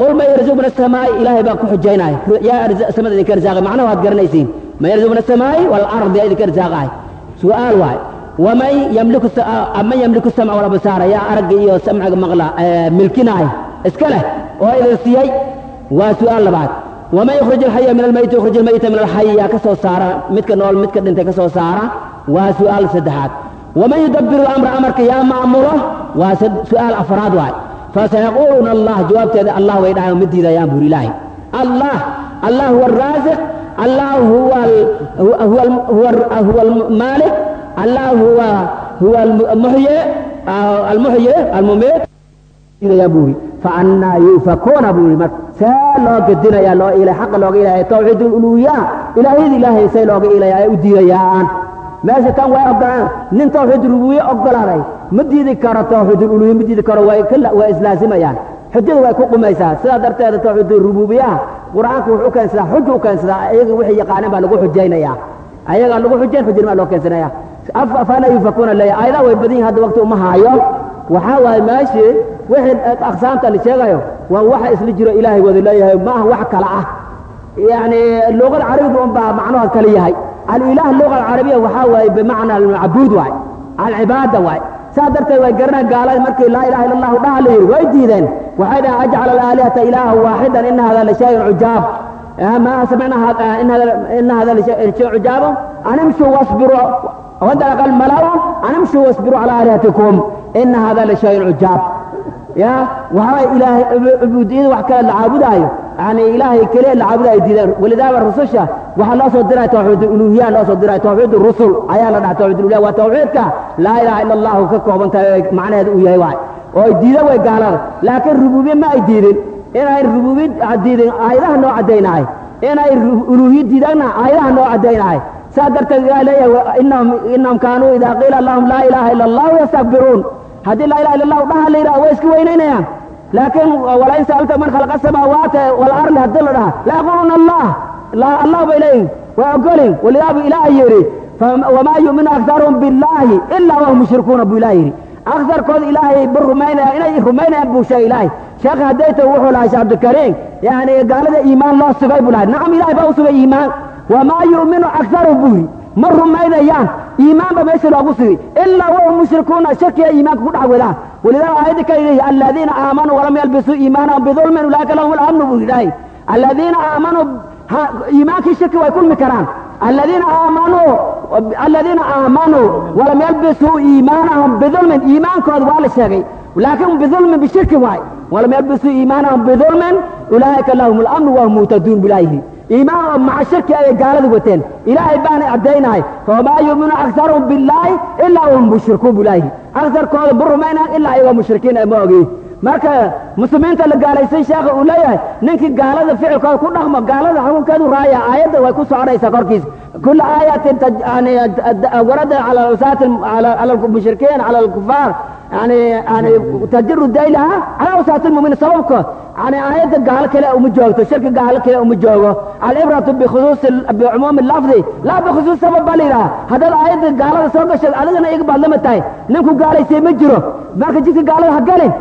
قل من يرزق من السماء إلهي باكو حجينا يا أرزق سمد ذكر زاغ معنا وهاد قرنيسين من يرزق من السماء والأرض يا ذكر زاغ سؤال واحد. ومن يملك الس... أمن يملك السمع والأبصار يا أرقي سمع مغلا آه ملكنا اسكله. وإذا سيئ waa su'aal labaad. Waman yukhrij alxaya min almayiti yukhrij almayita min alxaya ka soo saara midka nool midka dhintay ka soo saara. Waa su'aal saddexaad. Waman yudabbiru amra amarka yaa ma'mulo waa su'aal afraad waay. Fasayaquuluuna allah jawaabteeda allah way dhahaan midiida yaa buur ilaahi allah allah huwa alraasiq allah huwa almaalik allah huwa huwa almuxye almuxye almumeet yaa buuri faannaa yuufakuuna buuri marka see loo gedinaya loo ilay xaqa looga ilaya tawxiid uluhiya ilaahiyada ilaahay say looga ilaya ay u diidayaan meesha kan way ogolaan nin tawxiid rububiye ogolaaday ma diidi karo tawxiid uluhiya ma diidi karo way islaazimayaan xujada way ku qumaysaa sidaa darteeda tawxiid rububiyaha qur'aanku wuxuu keensadaa xuja u keensadaa ayaga wixii yaqaaneen baa lagu xujaynaya ayagaa lagu xujayn xujana baa loo keensanaya afala yuufakuuna leeya ayadaha way badan yihiin hadda waqti uma haayo waxaa waaye meeshii wixii aqsaamta la sheegayo waa waxa isla jiro ilaahay wada leeyahay ma aha wax kale ah. Yani luqada carabiga un baa macnahood kale yahay. Alilah luqa alcarabiya waxaa waaye bimacna almacbuud waay alcibaada waay. Saa darteed way garanaan gaalada markii laa ilaha illa allahu dhaha la yidhi way diideen. Waxay dhahen ajcala alaalihata ilaaha waaxidan ina hada lashayun cujaab ma samicna ina hada lashayun cujaabo animshu wasbiru wadalaqa almalau animshu wasbiru cala aalihatikum ina hada lashayun cujaab ya waxaa ilaahay cubuudiyada wax kale la caabudaayo yani ilaahay keliya la caabudayo diideen walidaaba rususha waxaa loo soo diray tawxiid uluhiya loo soo diray tawxiid rusul ayaa la dhaha tawxiid uluhiya waa tawxiidka laa ilaha illa allahu ka kooban tahay macnaheeda uu yahay waay oo ay diida way gaalada laakiin rububiye ma ay diidin inay rububiye saa darteed ilahay leeyahay inahum kaanuu idaa qiila lahum laa ilaha illa allahu yastakbiruun. Haddii laa ilaha illa allahu dhaha la yidhaha way iska weynaynayaan laakiin walain sa'alta man khalaqa asamaawaati walardi haddii la dhaha la yaquluuna allah allah bay leeyihiin waa ogolin walidaabu ilaah yidhi wamaa yu'minu aktaruhum billahi ilaa wahum mushrikuuna buu ilaah yidhi. Aktarkooda ilaahay ba rumaynaya inay rumaynayaan buu sheegay ilaahay. Sheekh haddayta wuxuu lahay sheekh cabdikariim yani gaalada iimaan loo sugay buu lahay nacam ilahay baa u iimaan وما يؤمن أكثر به مر ما إذا يان إيمان بمشي أبو سري إلا وهم مشركون شرك يا إيمان كل عودا ولذا أعيدك كريه الذين آمنوا ولم يلبسوا إيمانهم بظلم أولئك لهم الأمن بإلهي الذين آمنوا إيمانك الشرك ويكون مكران. الذين آمنوا الذين آمنوا ولم يلبسوا إيمانهم بظلم. إيمان إيمانك أدوال الشرك ولكن بظلم بشرك واي ولم يلبسوا إيمانهم بظلم أولئك لهم الأمن وهم متدون بلايه iimaanoo maca shirki ayay gaaladii wateen ilaahay baana caddaynahay famaa yu'minu akarhum billaahi ilaa hum mushrikuun bu ilaahi akarkooda bu rumaynaan ilaa ayagoo mushrikiin a ma ogeyn marka muslimiinta la gaalaysan sheekha uu leeyahay ninkii gaalada ficilkooda ku dhaqmo gaalada xukunkeedu raaya aayadda way ku socodhaysaa korkiisa كل آية تج... يعني ورد على وسات على على المشركين على الكفار يعني يعني تجر ديلها على وسات المؤمنين سببك يعني آية قال كلا أم جوجته الشرك قال كلا أم جوجه العبرة بخصوص ال... بعموم اللفظ لا بخصوص سبب بليرا هذا الآية قال سوق الشرك هذا أنا يقبل لما تاي نمكو قال يسمى جرو مركز جيك قال هقالين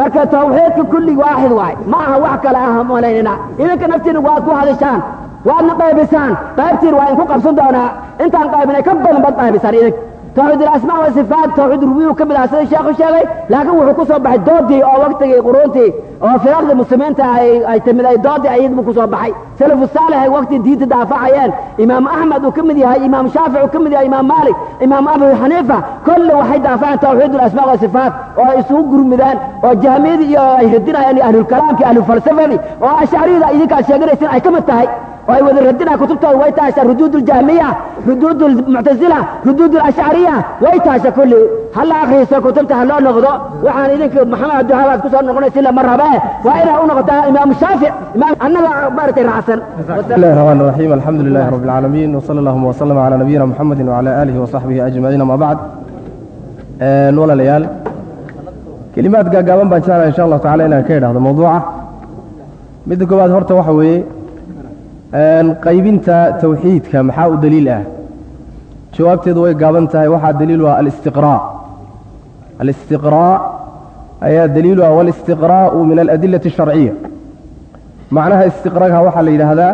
marka tawxiidka kulli waaxid waay ma aha wax kale ah malaynina idinka naftiina waad ku hadishaan waadna qaybisaan? Qaybtiin waa idinku qabsan doonaa. Intaan qaybinay ka badan baad qaybisaan idinka tawxiid ilasmaa wa sifaat tawxiid rubiyu ka mid ah sida sheekhu sheegay laakiin wuxuu ku soo baxay doodii oo waqtigii quruuntii oo firaqda muslimiinta ay timid ay doodii ayad buu ku soo baxay. Salafu saalix ay waqti diinta daafacayeen imaam axmed uu ka mid yahay imaam shaafic uu ka mid yahay imaam maalik imaam abu xaniifa kolle waxay daafaceen tawxiid ilasmaa wa sifaat oo ay isugu gurmidaan oo jahmiyadii iyo ay radinayaan iyo ahlulkalaamkii ahlulfalsafadii oo ashcariyada idinkaad sheeganaysin ay ka mid tahay وأي وذر ردنا كتبته ويتاشا ردود الجهمية ردود المعتزلة ردود الأشعرية ويتاشا كل هلا أخي كتبته هلا نغضو وحان إذنك محمد عبد الوهاب كسر نقول سلا مرة باه وإلى أنغضا إمام الشافع إمام أنا بارت الرحسن بسم الله الرحمن الرحيم الحمد لله رب العالمين وصلى الله وسلم على نبينا محمد وعلى آله وصحبه أجمعين ما بعد ولا ليال كلمات قاقابا بان إن شاء الله تعالى إنا كيدا هذا موضوعه midda koowaad horta waxa weeye qaybinta tawxiidka maxaa u daliil ah? Jawaabteedu way gaaban tahay. Waxaa daliil u ah alistiqraa. Alistiqraa ayaa daliilu ah walistiqraa'u min aladillati asharciya macnaha istiqraaga waxaa la yidhaahdaa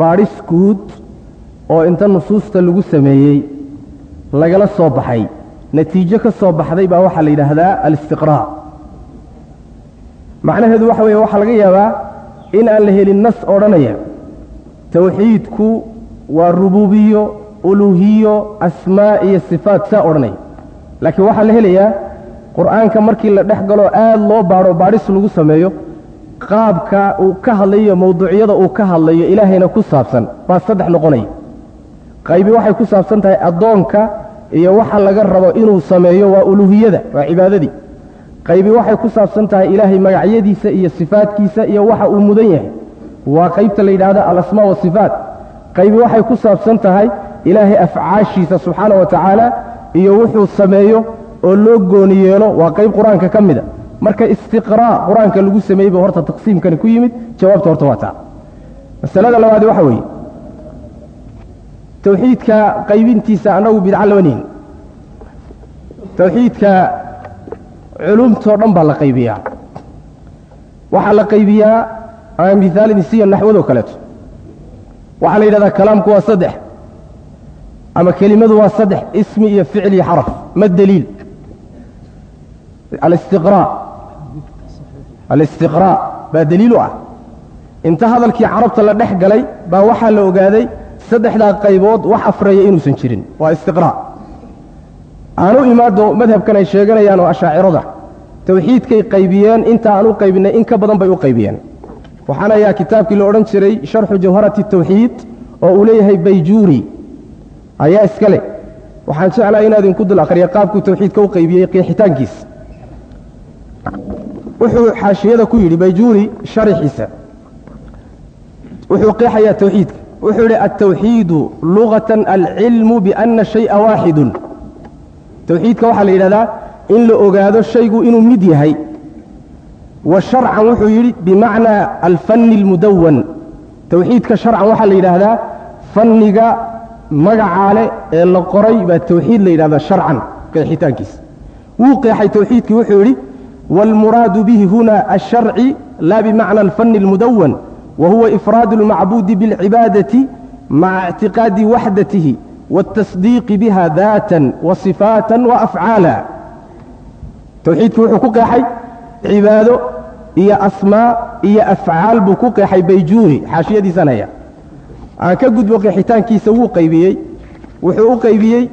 baadhis guud oo inta nusuusta lagu sameeyey lagala soo baxay. Natiijo ka soo baxday baa waxaa la yidhaahdaa alistiqraa. Macnaheedu waxa weeye waxaa laga yaabaa in aan la helin nas odhanaya tawxiidku waa rububiyo uluhiyo asmaa iyo sifaat saa odhanaya laakiin waxaa la helayaa qur'aanka markii la dhex galo aad loo baadho baadhis lagu sameeyo qaabka uu ka hadlayo mawduucyada uu ka hadlayo ilaahayna ku saabsan baa saddex noqonaya qaybi waxay ku saabsan tahay addoonka iyo waxa laga rabo inuu sameeyo waa uluhiyada waa cibaadadii. Qaybi waxay ku saabsan tahay ilaahay magacyadiisa iyo sifaadkiisa iyo waxa uu mudan yahay waa qaybta la yidhaahdo alasmaa wasifaat qaybi waxay ku saabsan tahay ilaahay afcaashiisa subxaana wa tacaala iyo wuxuu sameeyo oo loo gooni yeelo. Waa qayb qur'aanka ka mida marka istiqraa qur'aanka lagu sameeyey ba horta taqsiimkani ku yimid jawaabta horta waa taa. Masalada labaadi waxa weeye. Tawxiidka qaybintiisa annagu bidca lama nihin tawxiidka culumtoo dhan baa la qaybiyaa. Waxaa la qaybiyaa ama mihaalin siya naxwadoo kaleeto. Waxaa la yidhahdaa kalaamku waa saddex ama kelimadu waa saddex ismi iyo ficil iyo xaraf ma deliil alistiqraa. Alistiqraa baa deliilu ah. Inta hadalkii carabta la dhex galay baa waxaa la ogaaday saddexdaa qaybood wax afreeya inuusan jirin. Waa istiqraa. Aanu imaado madhabkan ay sheeganayaan oo ashaacirada tawxiidkay qaybiyeen inta aan u qaybinay in ka badan bay u qaybiyeen waxaan ayaa kitaabkii la odhan jiray sharxu jawharati tawxiid oo uu leeyahay bayjuuri. Ayaa iska leh. Waxaan jeclaa inaad idinku dul akhriya qaabkuu tawxiidka u qaybiyey qeexitaankiisa. Wuxuu xaashiyada ku yidhi bayjuuri sharaxiisa wuxuu qeexayaa tawxiidka. Wuxuu yidhi altawxiidu lugatan alcilmu biana shay'a waaxidun tawxiidka waxaa la yidhahdaa in la ogaado shaygu inuu mid yahay wa sharcan wuxuu yidhi bimacnaa alfanni almudawan tawxiidka sharcan waxaa la yidhaahdaa fanniga magacaa leh ee la qoray baa tawxiid la yidhahdaa sharcan qeexitaankiisa wuu qeexay tawxiidkii wuxuu yidhi wاlmuraadu bihi huna الsharci la bimacna alfanni اlmudawan wa huwa ifraad اlmacbuudi biاlcibaadati maca اctiqaadi waxdatihi wاtasdiiqi biha daatan waصifaata waafcaala tawxiidkii wuxuu ku qeexay cibaado iyo asmaa iyo afcaal buu ku qeexay bayjuuri xaashiyadiisan haya aan ka gudbo qeexitaankiisa wuu qaybiyey wuxuu u qaybiyey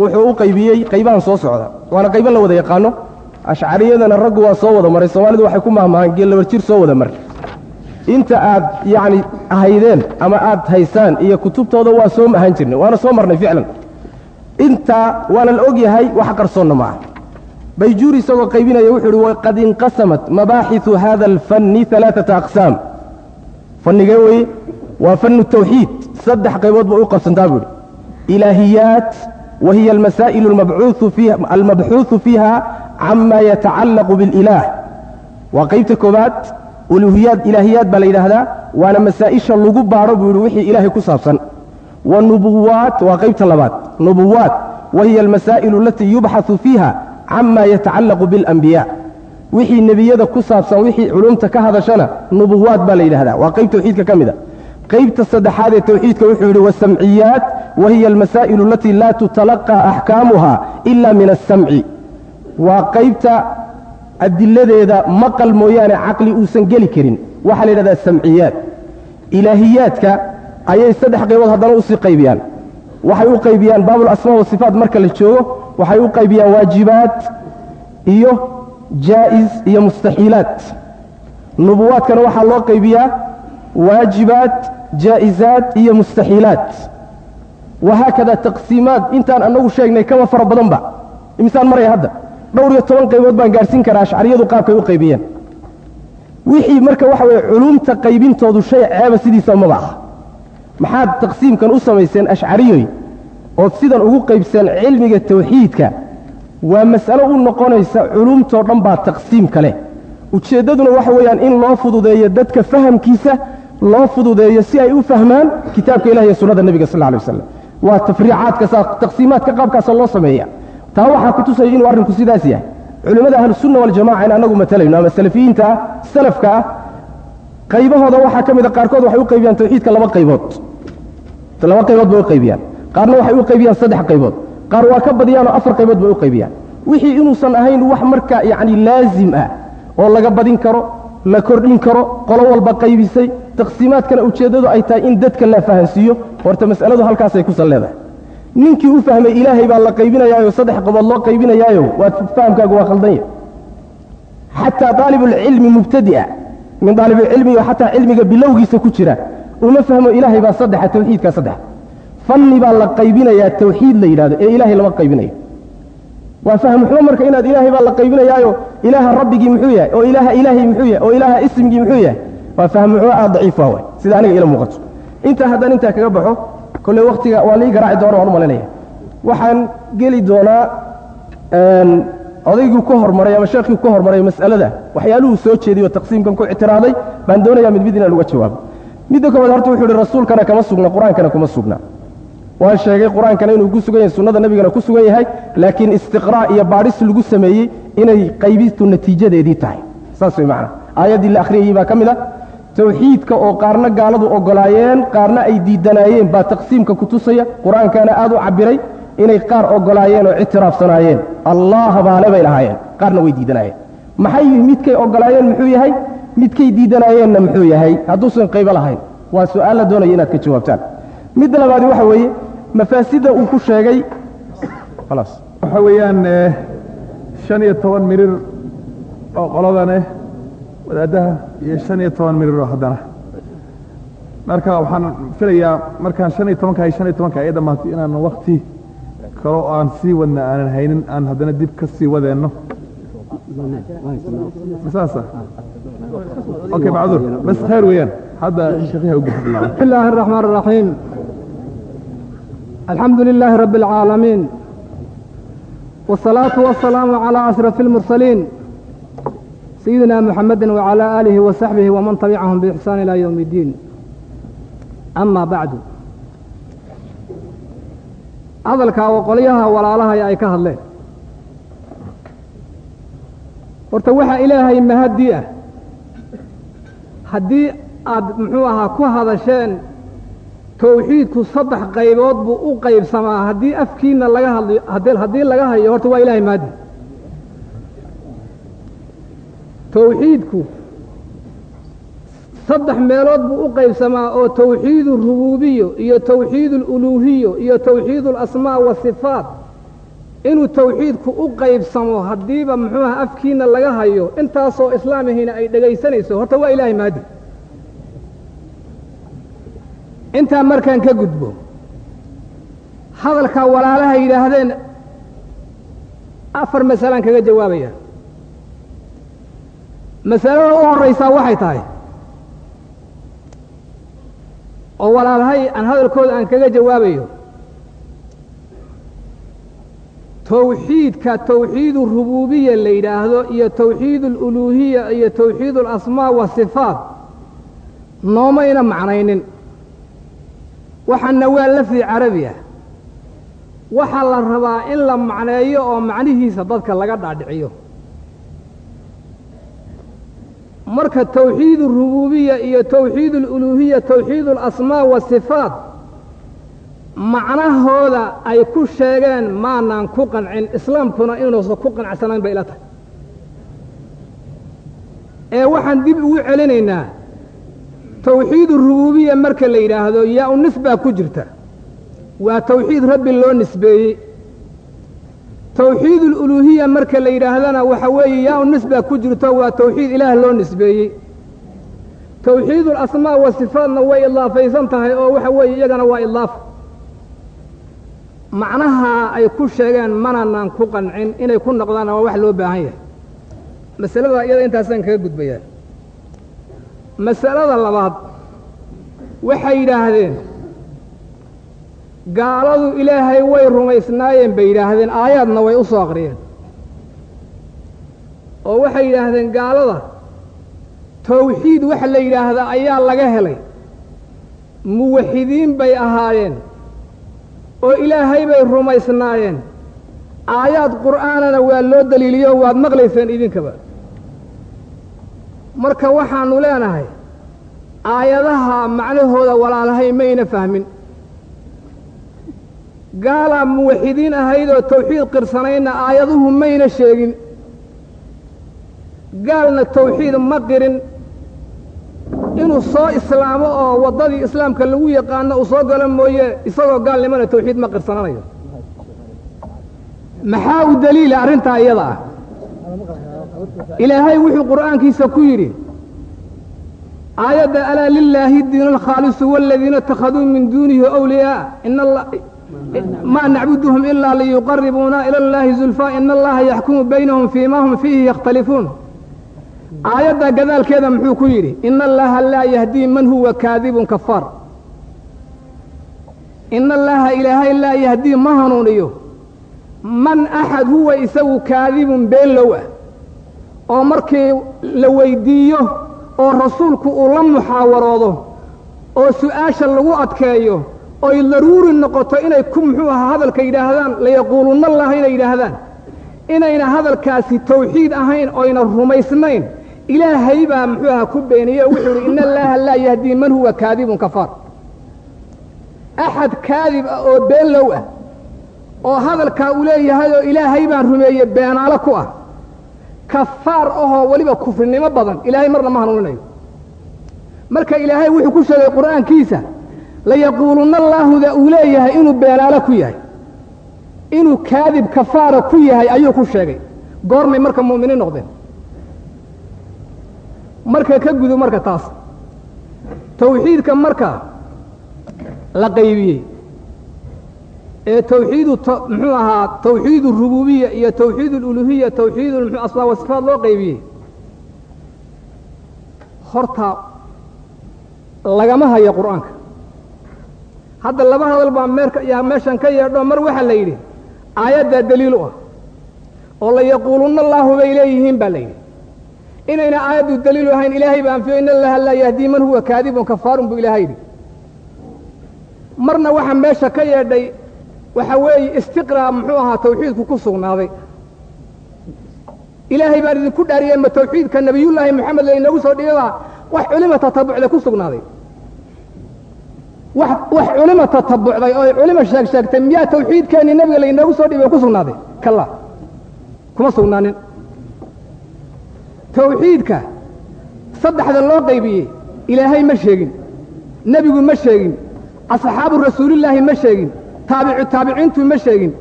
wuxuu u qaybiyey qaybahan soo socda. Waana qaybo la wada yaqaano ashcariyadana raggu waa soo wada maray soomaalidu waxay ku mahmahaan geellabar jir soo wada maray. Inta aad yacni haydeen ama aad haysaan iyo kutubtooda waa soo ahaan jirnay waana soo marnay ficlan. Intaa waana la og yahay wax qarsoonna ma bayjuuri isagoo qaybinaya wuxuu uhi waqad inqasamat mabaaxiثu hada alfanni alaaثata aqsaam fannigee weye waa fannu tawxiid saddex qaybood ba u qabsantaa buu ihi ilaahiyaat wa hiya almasaa'ilu almabxuuثu fiiha cama yatacallaqu biاlilaah waa qaybta koobaad uluhiyaad ilaahiyaad baa la yidhaahdaa waana masaa'isha lagu baadho buu yihi wixii ilaahay ku saabsan wa nubuwaat waa qaybta labaad nubuwaat wa hiya almasaa'ilu alatii yubxaثu fiiha cama yatacallaqu biاlanbiyaa wixii nebiyada ku saabsan wixii culumta ka hadashana nubuwaad baa la yidhahdaa waa qayb tawxiidka ka mid a qaybta saddexaad ee tawxiidka wuxuu yidhi wasamciyaat wa hiya almasaa'ilu alatii laa tutalaqaa axkaamuha ila min asamci waa qaybta adiladeeda maqal mooyaane caqli uusan geli karin waxaa la yidhahdaa samciyaad ilaahiyaadka ayay saddex qaybood haddana u sii qaybiyaan waxay u qaybiyaan baabulasmaa wasifaat marka la joogo waxay u qaybiyaan waajibaat iyo jaa'is iyo mustaxiilaat nubuwaadkana waxaa loo qaybiyaa waajibaat jaa'izaat iyo mustaxiilaat wahaakada taqsiimaad intaan annagu sheegnay kama fara badanba. Imisaan maraya hadda dhowr iyo toban qaybood baan gaadhsiin karaa ashcariyadu qaabkay u qaybiyeen. Wixii marka waxa weye culumta qaybintoodu shay ceeba sidiisa maba ah maxaad taqsiimkan u samayseen ashcariyoy ood sidan ugu qaybseen cilmiga tawxiidka waa mas'alo u noqonaysa culumtoo dhan baa taqsiim kale. Ujeeddaduna waxa weeyaan in loo fududeeyo dadka fahamkiisa loo fududeeyo si ay u fahmaan kitaabka ilahi iyo sunnada nebiga sal alay wasalam waa tafriicaadka taqsiimaadka qaabkaasa loo sameeya taa waxaa ku tusaya inuu arrinku sidaas yahay. Culimmada ahlusunna waljamaca in annagu matalayno ama salafiyiinta ah salafka ah qaybahooda waxaa ka mid qaarkood waxay u qaybiyaan tawxiidka laba qaybood. Laba qaybood bay u qaybiyaan qaarna waxay u qaybiyaan saddex qaybood. Qaar waa ka badiyaan oo afar qaybood bay u qaybiyaan. Wixii inuusan ahayn wax marka yacni laazim ah oo laga badin karo la kordhin karo qolo walba qaybisay taqsiimaadkana ujeeddadu ay tahay in dadka la fahansiiyo. Horta mas'aladu halkaasay kusan leedahay. Ninkii u fahmay ilaahay baa la qaybinayaayo saddex qobood loo qaybinayaayo waa fahamkaagu waa khaldan yahy xataa daalibulcilmi mubtadi'a min daalibulcilmi iyo xataa cilmiga bilowgiisa ku jira uma fahmo ilaahay baa saddexa tawxiidkaa saddex fanni baa la qaybinayaa tawxiid la yidhahdo ee ilaahay lama qaybinayo. Waa fahm xumo marka inaad ilaahay baa la qaybinayaayo? Ilaaha rabbigii muxuu yahay? Oo ilaaha ilaahay muxuu yahay? Oo ilaaha ismigii muxuu yahay? Waa fahmi xumo aad daciif ah waay. Sida aniga ila muuqato. Intaa haddaan intaa kaga baxo kolley waktiga waa lii garaaci doona waan u malinaya waxaan geli doonaa odaygii ka hormaray ama sheekhii ka hormaray mas'alada. Waxyaaluhuu soo jeediy taqsiimkan ku ictiraaday. Baan doonayaa mid inaan uga jawaabo. Midda koowaad horta wuxuu ihi rasuulkana kama sugna qur'aankana kuma sugna waan sheegay qur'aankana inuu ku sugan yahay sunnada nebigana ku sugan yahay laakiin istiqraa' iyo baadhis lagu sameeyey inay qaybistu natiijadeedii tahay. Saas way macana aayaddii la akhriyayey baa ka mid ah tawxiidka oo qaarna gaaladu oggolaayeen qaarna ay diidanaayeen baa taqsiimka ku tusaya. Qur'aankana aad u cabbiray inay qaar oggolaayeen oo ictiraafsanaayeen. Allah baale bay lahaayeen qaarna way diidanaayeen. Maxay midkay oggolaayeen muxuu yahay? Midkay diidanaayeenna muxuu yahay? Hadduusan qaybo lahayn. Waa su'aal la doonaya inaad ka jawaabtaan. Midda labaadi waxa weeye mafaasidda uu ku sheegay khalaas waxa weeyaan shan iyo toban mirir oo qoladane wadaaddaha iyo shan iyo toban mirir oo haddana marka waxaan filayaa markaan shan iyo tobanka iyo shan iyo tobanka ay dhammaato inaan wakti kaloo aan sii wadna aanan haynin aan haddana dib ka sii wadeenno saasa okay macduur bas khayr weeyaan hadda sheekhiha ugu bilaabay بسم الله الرحمن الرحيم alxamdu lilaahi rabbi alcaalamiin wاsalaatu wasalaamu calaa ashrafi اlmursaliin sayidina muxamedi wacalaa aalihi wa saxbihi waman tabicahum biixsaan ilaa yowmi iddiin amaa bacdu hadalkaa oo qolyaha walaalahay ay ka hadleen. Horta waxaa ilaahay mahadii ah. Haddii aad muxuu ahaa ku hadasheen tawxiidku saddex qaybood buu u qaybsamaa haddii afkiina laga hadlayo haddii laga hayo horta waa ilaahay mahadi tawxiidku saddex meelood buu u qaybsamaa oo tawxiid urububiyo iyo tawxiid aluluuhiyo iyo tawxiid alasmaa wasifaat inuu tawxiidku u qaybsamo haddiiba muxuu aha afkiina laga hayo intaasoo islaamihiina ay dhegaysanayso horta waa ilaahay mahadi intaa markaan ka gudbo hadalkaa walaalaha yidhaahdeen afar masalaan kaga jawaabaya. Masalada u horraysaa waxay tahay oo walaalahay aan hadalkooda aan kaga jawaabayo tawxiidka tawxiid urububiya la yidhaahdo iyo tawxiid aluluuhiya iyo tawxiid alasmaa wasifaat noomayna macnaynin waxaana waa lafdi carabi ah waxaa la rabaa in la macneeyo oo macnihiisa dadka laga dhaadhiciyo. Marka tawxiid urububiya iyo tawxiid aluluuhiya tawxiid alasmaa wasifaat macnahooda ay ku sheegeen maanaan ku qancin islaamkuna inuusan ku qanacsanayn bay ila tahay. Ee waxaan dib ugu celinaynaa tawxiid urububiya marka la yidhaahdo yaa u nisbaa ku jirta. Waa tawxiid rabbi loo nisbeeyey. Tawxiid aluluuhiya marka la yidhaahdana waxa weeye yaa u nisbaa ku jirto waa tawxiid ilaah loo nisbeeyey. Tawxiid alasmaa wa sifaatna way idaafaysan tahay oo waxa weeye iyagana waa idaafa macnaha ay ku sheegeen mananaan ku qancin inay ku noqdaanna waa wax loo baahan yahay. Masalada iyada intaasaan kaga gudbayaa masalada labaad waxay yidhaahdeen gaaladu ilaahay way rumaysnaayeen bay yidhaahdeen. Aayaadna way u soo aqriyeen oo waxay yidhaahdeen gaalada tawxiid waxa la yidhaahdaa ayaa laga helay. Muwaxidiin bay ahaayeen oo ilaahay bay rumaysnaayeen. Aayaad qur'aanana waa loo daliiliyo waad maqlayseen idinkaba marka waxaannu leenahay aayadaha macnahooda walaalahay mayna fahmin. Gaalaa muwaxidiin ahayd oo tawxiid qirsanayna aayaduhu mayna sheegin. Gaalna tawxiid ma qirin. Inuu soo islaamo oo waddadii islaamka lagu yaqaano uu soo galo mooye isagoo gaalnimana tawxiid ma qirsananayo maxaa u daliila arrintaa iyada ah ilaahay wuxuu qur'aankiisa ku yidhi aayadda alaa lilaahi diinu alkhaalisu waaladiina اtakhaduu min duunihi awliyaa ma nacbuduhum ilaa liyuqaribuuna ila اllahi zulfaa. Ina allaha yaxkumu baynahum fiima hum fiihi yakhtalifuun. Aayadda gadaalkeeda muxuu ku yidhi ina allaha laa yahdii man huwa kaadibun kafaar. Ina allaha ilaahay laa yahdii ma hanuuniyo. Man axad huwa isagu kaadibun beenlow ah oo markii la weyddiiyo oo rasuulku uu la muxaawaroodo oo su'aasha lagu adkeeyo oy daruuri noqoto inay ku muxuu ahaa hadalka yidhaahdaan layaquulunna allaha inay yidhaahdaan. Inayna hadalkaasi tawxiid ahayn oyna rumaysnayn ilaahay baa muxuu ahaa ku beeniyey oo wuxuu idhi ina allaaha laa yahdii man huwa kaadibun kafaar. Axad kaadib ah oo beenlow ah oo hadalkaa uu leeyahay oo ilaahay baan rumeeyey beenaalo ku ah kafaar ahoo weliba kufrinimo badan ilaahay marna ma hanuuninayo. Marka ilaahay wuxuu ku sheegay qur'aankiisa layaquulunna allaahuda uu leeyahay inuu beenaalo ku yahay. Inuu kaadib kafaara ku yahay ayuu ku sheegay. Goormay marka mu'miniin noqdeen. Marka ka gudo marka taas. Tawxiidka marka la qaybiyey ee tawxiidu muxuu ahaa tawxiid اrububiya iyo tawxiid اluluhiya tawxiid mxuu asmaa wa loo qaybiyey. Horta lagama hayo qur'aanka. Hadda laba hadal baa meerka yaa meeshan ka yeedho mar waxaa la yidhi aayaddaa daliil u ah. Oo layaquulunna allaahu bay leeyihiin baa la yidhi. Inayna aayaddu daliilu ahayn ilaahay baa anfiyo in allaha laa yahdii man huwa kaadibun kafaarun buu ilaahay yidhi. Marna waxaa meesha ka yeedhay waxa weeye istiqraa muxuu ahaa tawxiidku ku sugnaaday. Ilaahay baan idinku dhaariyey ma tawxiidka nebiyullaahi moxamed laynoogu soo dhigabaa wax culima tatabucday ku sugnaaday. Wax culima tatabucday oo culima sheeg sheegtay miyaa tawxiidkeennii nebiga laynoogu soo dhibay ku sugnaaday? Kalla. Kuma sugnaanin. Tawxiidka saddexda loo qaybiyey ilaahay ma sheegin. Nebigu ma sheegin. Asxaabu rasuulillaahi ma sheegin taabicu taabiciintu ma sheegin.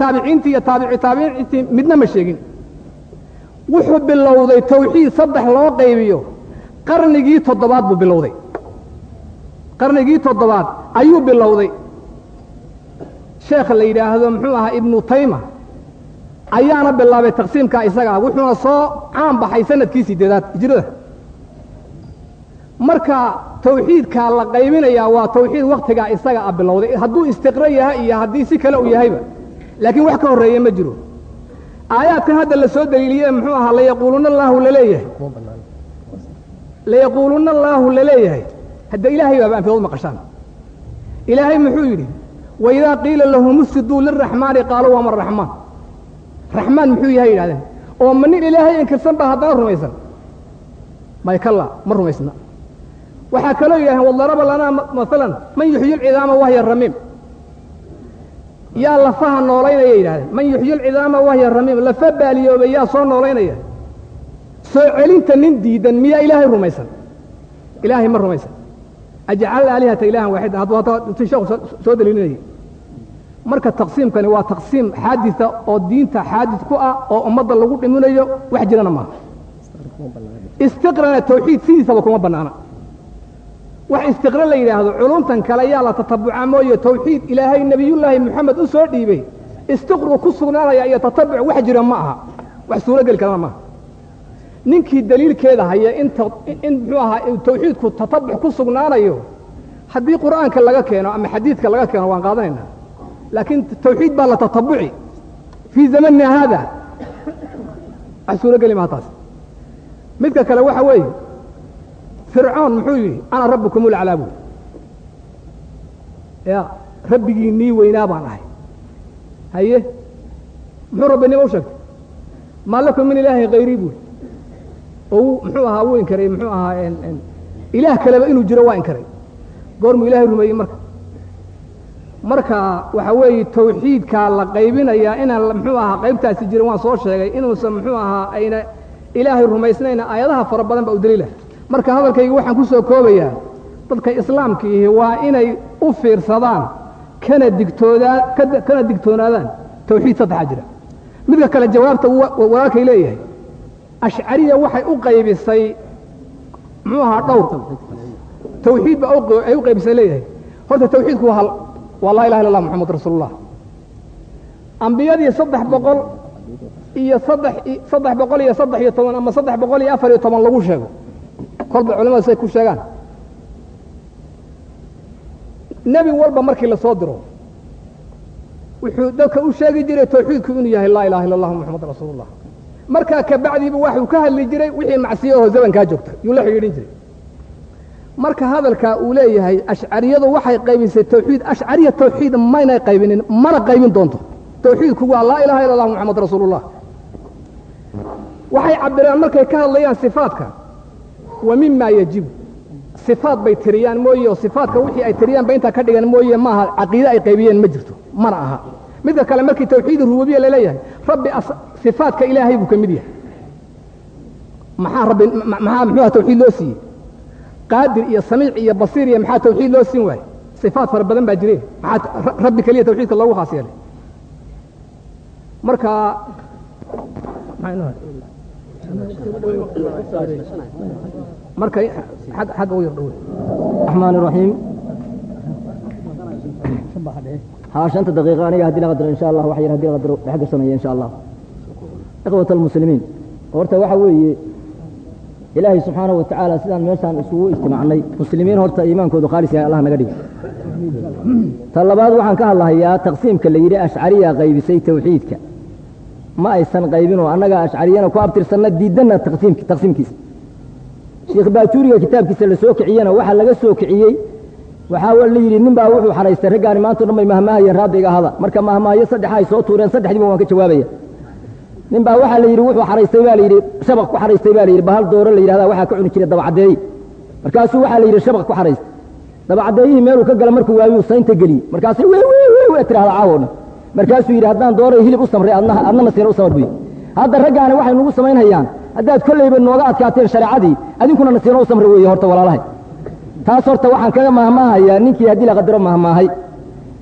Taabiciintii iyo taabicu taabiciintii midna ma sheegin. Wuxuu bilowday tawxiid saddex loo qaybiyo. Qarnigii toddobaad buu bilowday. Qarnigii toddobaad ayuu bilowday. Sheekha la yidhaahdo muxuu ahaa ibnu tayma ayaana bilaabay taqsiimkaa isagaa wuxuuna soo caan baxay sannadkii sideedaad hijrada marka tawxiidkaa la qaybinayaa waa tawxiid wakhtigaa isaga a bilowday. Hadduu istiqro yahay iyo haddii si kale uu yahayba laakiin wax ka horreeye ma jiro. Aayaadkan hadda la soo daliiliyee muxuu ahaa layaquulunna allaahu la leeyahay layaquulunna allaahu la leeyahay hadda ilaahay baaba anfidood maqashaan. Ilaahay muxuu yidhi waidaa qiila lahum usjuduu liraxmaani qaaluu wama raxmaan raxmaan muxuu yahay yidhahdeen oo ma nin ilaahay inkirsan baa haddana rumaysan? May kalla ma rumaysna waxaa kaloo yidhahdeen wadaraba lanaa maalan man yuxyi lcidaama wahya ramiim yaa lafaha noolaynaya yidhahdeen man yuxyi lcidaama wahya ramiim lafa baaliyoobay yaa soo noolaynaya. Soo celinta nin diidan miyaa ilaahay rumaysan? Ilaahay ma rumaysan. Ajcal aalihata ilahan waaxida hadduu soo daliilinayay marka taqsiimkani waa taqsiim xaadisa oo diinta xaadis ku ah oo ummadda lagu dhiminayo wax jirana maaha. Istiqrana tawxiid sidiisaba kuma bannaana wax istiqra la yidhaahdo culumtan kale yaa la tatabuca mooye tawxiid ilaahay nebiyullaahi moxamed u soo dhiibay. Istiqru ku sugnaanaya iyo tatabuc wax jira ma aha. Wax suurogeli karana maaha ninkii daliilkeeda haya in muxuu ahaa tawxiidku tatabuc ku sugnaanayo haddii qur'aanka laga keeno ama xadiidka laga keeno waan qaadanaynaa. Laakiin tawxiid baa la tatabuci. Fii zamanina haada. Wax suurogeli maha taas. Midka kale waxa weeye fircoon muxuu yidhi ana rabbukum ulaclaa buuri ya rabbigii nii weynaa baan ahay. Haye muxuu rabbinimo u sheegtay? Maa lakum min ilaahin hayrii buuri oo muxuu ahaa wuu inkaray muxuu ahaa ilaah kaleba inuu jiro waa inkaray. Goormuu ilaahay rumeeyey marka. Marka waxa weeye tawxiidkaa la qaybinayaa inaan muxuu ahaa qaybtaasi jirin waan soo sheegay inuusan muxuu ahaa ayna ilaahay rumaysnayna aayadaha fara badan ba u daliila marka hadalkayga waxaan ku soo koobayaa dadka islaamka ihi waa inay u fiirsadaan kana digtoodaa kana digtoonaadaan tawxiid saddexaa jira. Midka kale jawaabta wa- walaalkay leeyahay. Ashcariya waxay u qaybisay muxuu ahaa dhowr tawxiid ba ay u qaybisay leeyahay. Horta tawxiidku waa hal waa laa ilaha illa allah moxamed rasuulullah. Ambiyadii saddex boqol iyo saddex saddex boqol iyo saddex iyo toban ama saddex boqol iyo afar iyo toban lagu sheego kolba culamadu say ku sheegaan. Nebi walba markii la soo diro wuxuu dadka u sheegi jiray tawxiidku inuu yahay laa ilaha illa allah moxamed rasuulullah. Markaa kabacdiiba waxuu ka hadli jiray wixii macsiyo oo zamankaa joogta yuu la xidhiidhin jiray. Marka hadalkaa uu leeyahay ashcariyadu waxay qaybisay tawxiid ashcariya tawxiid maynay qaybinin mana qaybin doonto. Tawxiidku waa laa ilaha illa allah moxamed rasuulullah. Waxay cabireen markay ka hadlayaan sifaadka wa mima yajibu. Sifaad bay tiriyaan mooye oo wixii ay tiriyaan ba intaa ka dhigan mooye maaha caqiide ay qaybiyeen ma jirto mana aha. Midka kale markii tawxiid rububiya la leeyahay rabbi sifaadka ilaahay buu ka mid yahay. Maxaa rabbi ma- maxaa muxuuha tawxiid loo siiyey? Qaadir iyo samiic iyo basiir iyo maxaa tawxiid loo siin waaye sifaad fara badan baa jireen. Maxaa rabbi keliya tawxiidka loogu khaas yeelay? Marka الرحمن الرحيم ها شنت دقيقة أنا هدي لقدر إن شاء الله وحير هدي لقدر بحق السنة إن شاء الله إخوة المسلمين هرتا وحوي إلهي سبحانه وتعالى سيدان ميسان اسوه اجتماعني مسلمين هرتا إيمان كودو خالص يا الله نقدي طلبات وحن كه الله يا تقسيم كل يري أشعرية غيب سي توحيدك ما ma aysan qaybinoo annaga ashcariyana ku abtirsanna diidanna taqsiimkiisa. Sheikh baajuuriga kitaabkiisa la soo kiciyena waxaa laga soo kiciyey waxaa la yidhi nin baa wuxuu xadhaystay raggaani maanto dhan bay mahmahayeen raadda iga marka mahmahayo saddexaa ay soo tuureen saddexdiiba waan ka jawaabaya. Nin baa waxaa la yidhi wuxuu xadhaystay baa la yidhi shabaq ku xadhaystay baa la yidhi bahal dooro la yidhahda waxaa ka cuni jiray dabacaddeeye markaasuu waxaa la yidhi shabaq ku xadhaystay dabacaddeeyihii meeluu ka gala markuu waayuu saynta geliyey markaasay wewww tirahda caawoo markaasuu yidhi haddaan dooray hilib u samray adna siina u samar buyi hadda raggaani waxay nugu samaynhayaan haddaad kollayba nooga adkaateen shareecadii adinkuna nasiino u samra weeye horta walaalahay. Taas horta waxaan kaga mahmaahayaa ninkii haddii la qadaro mahmaahay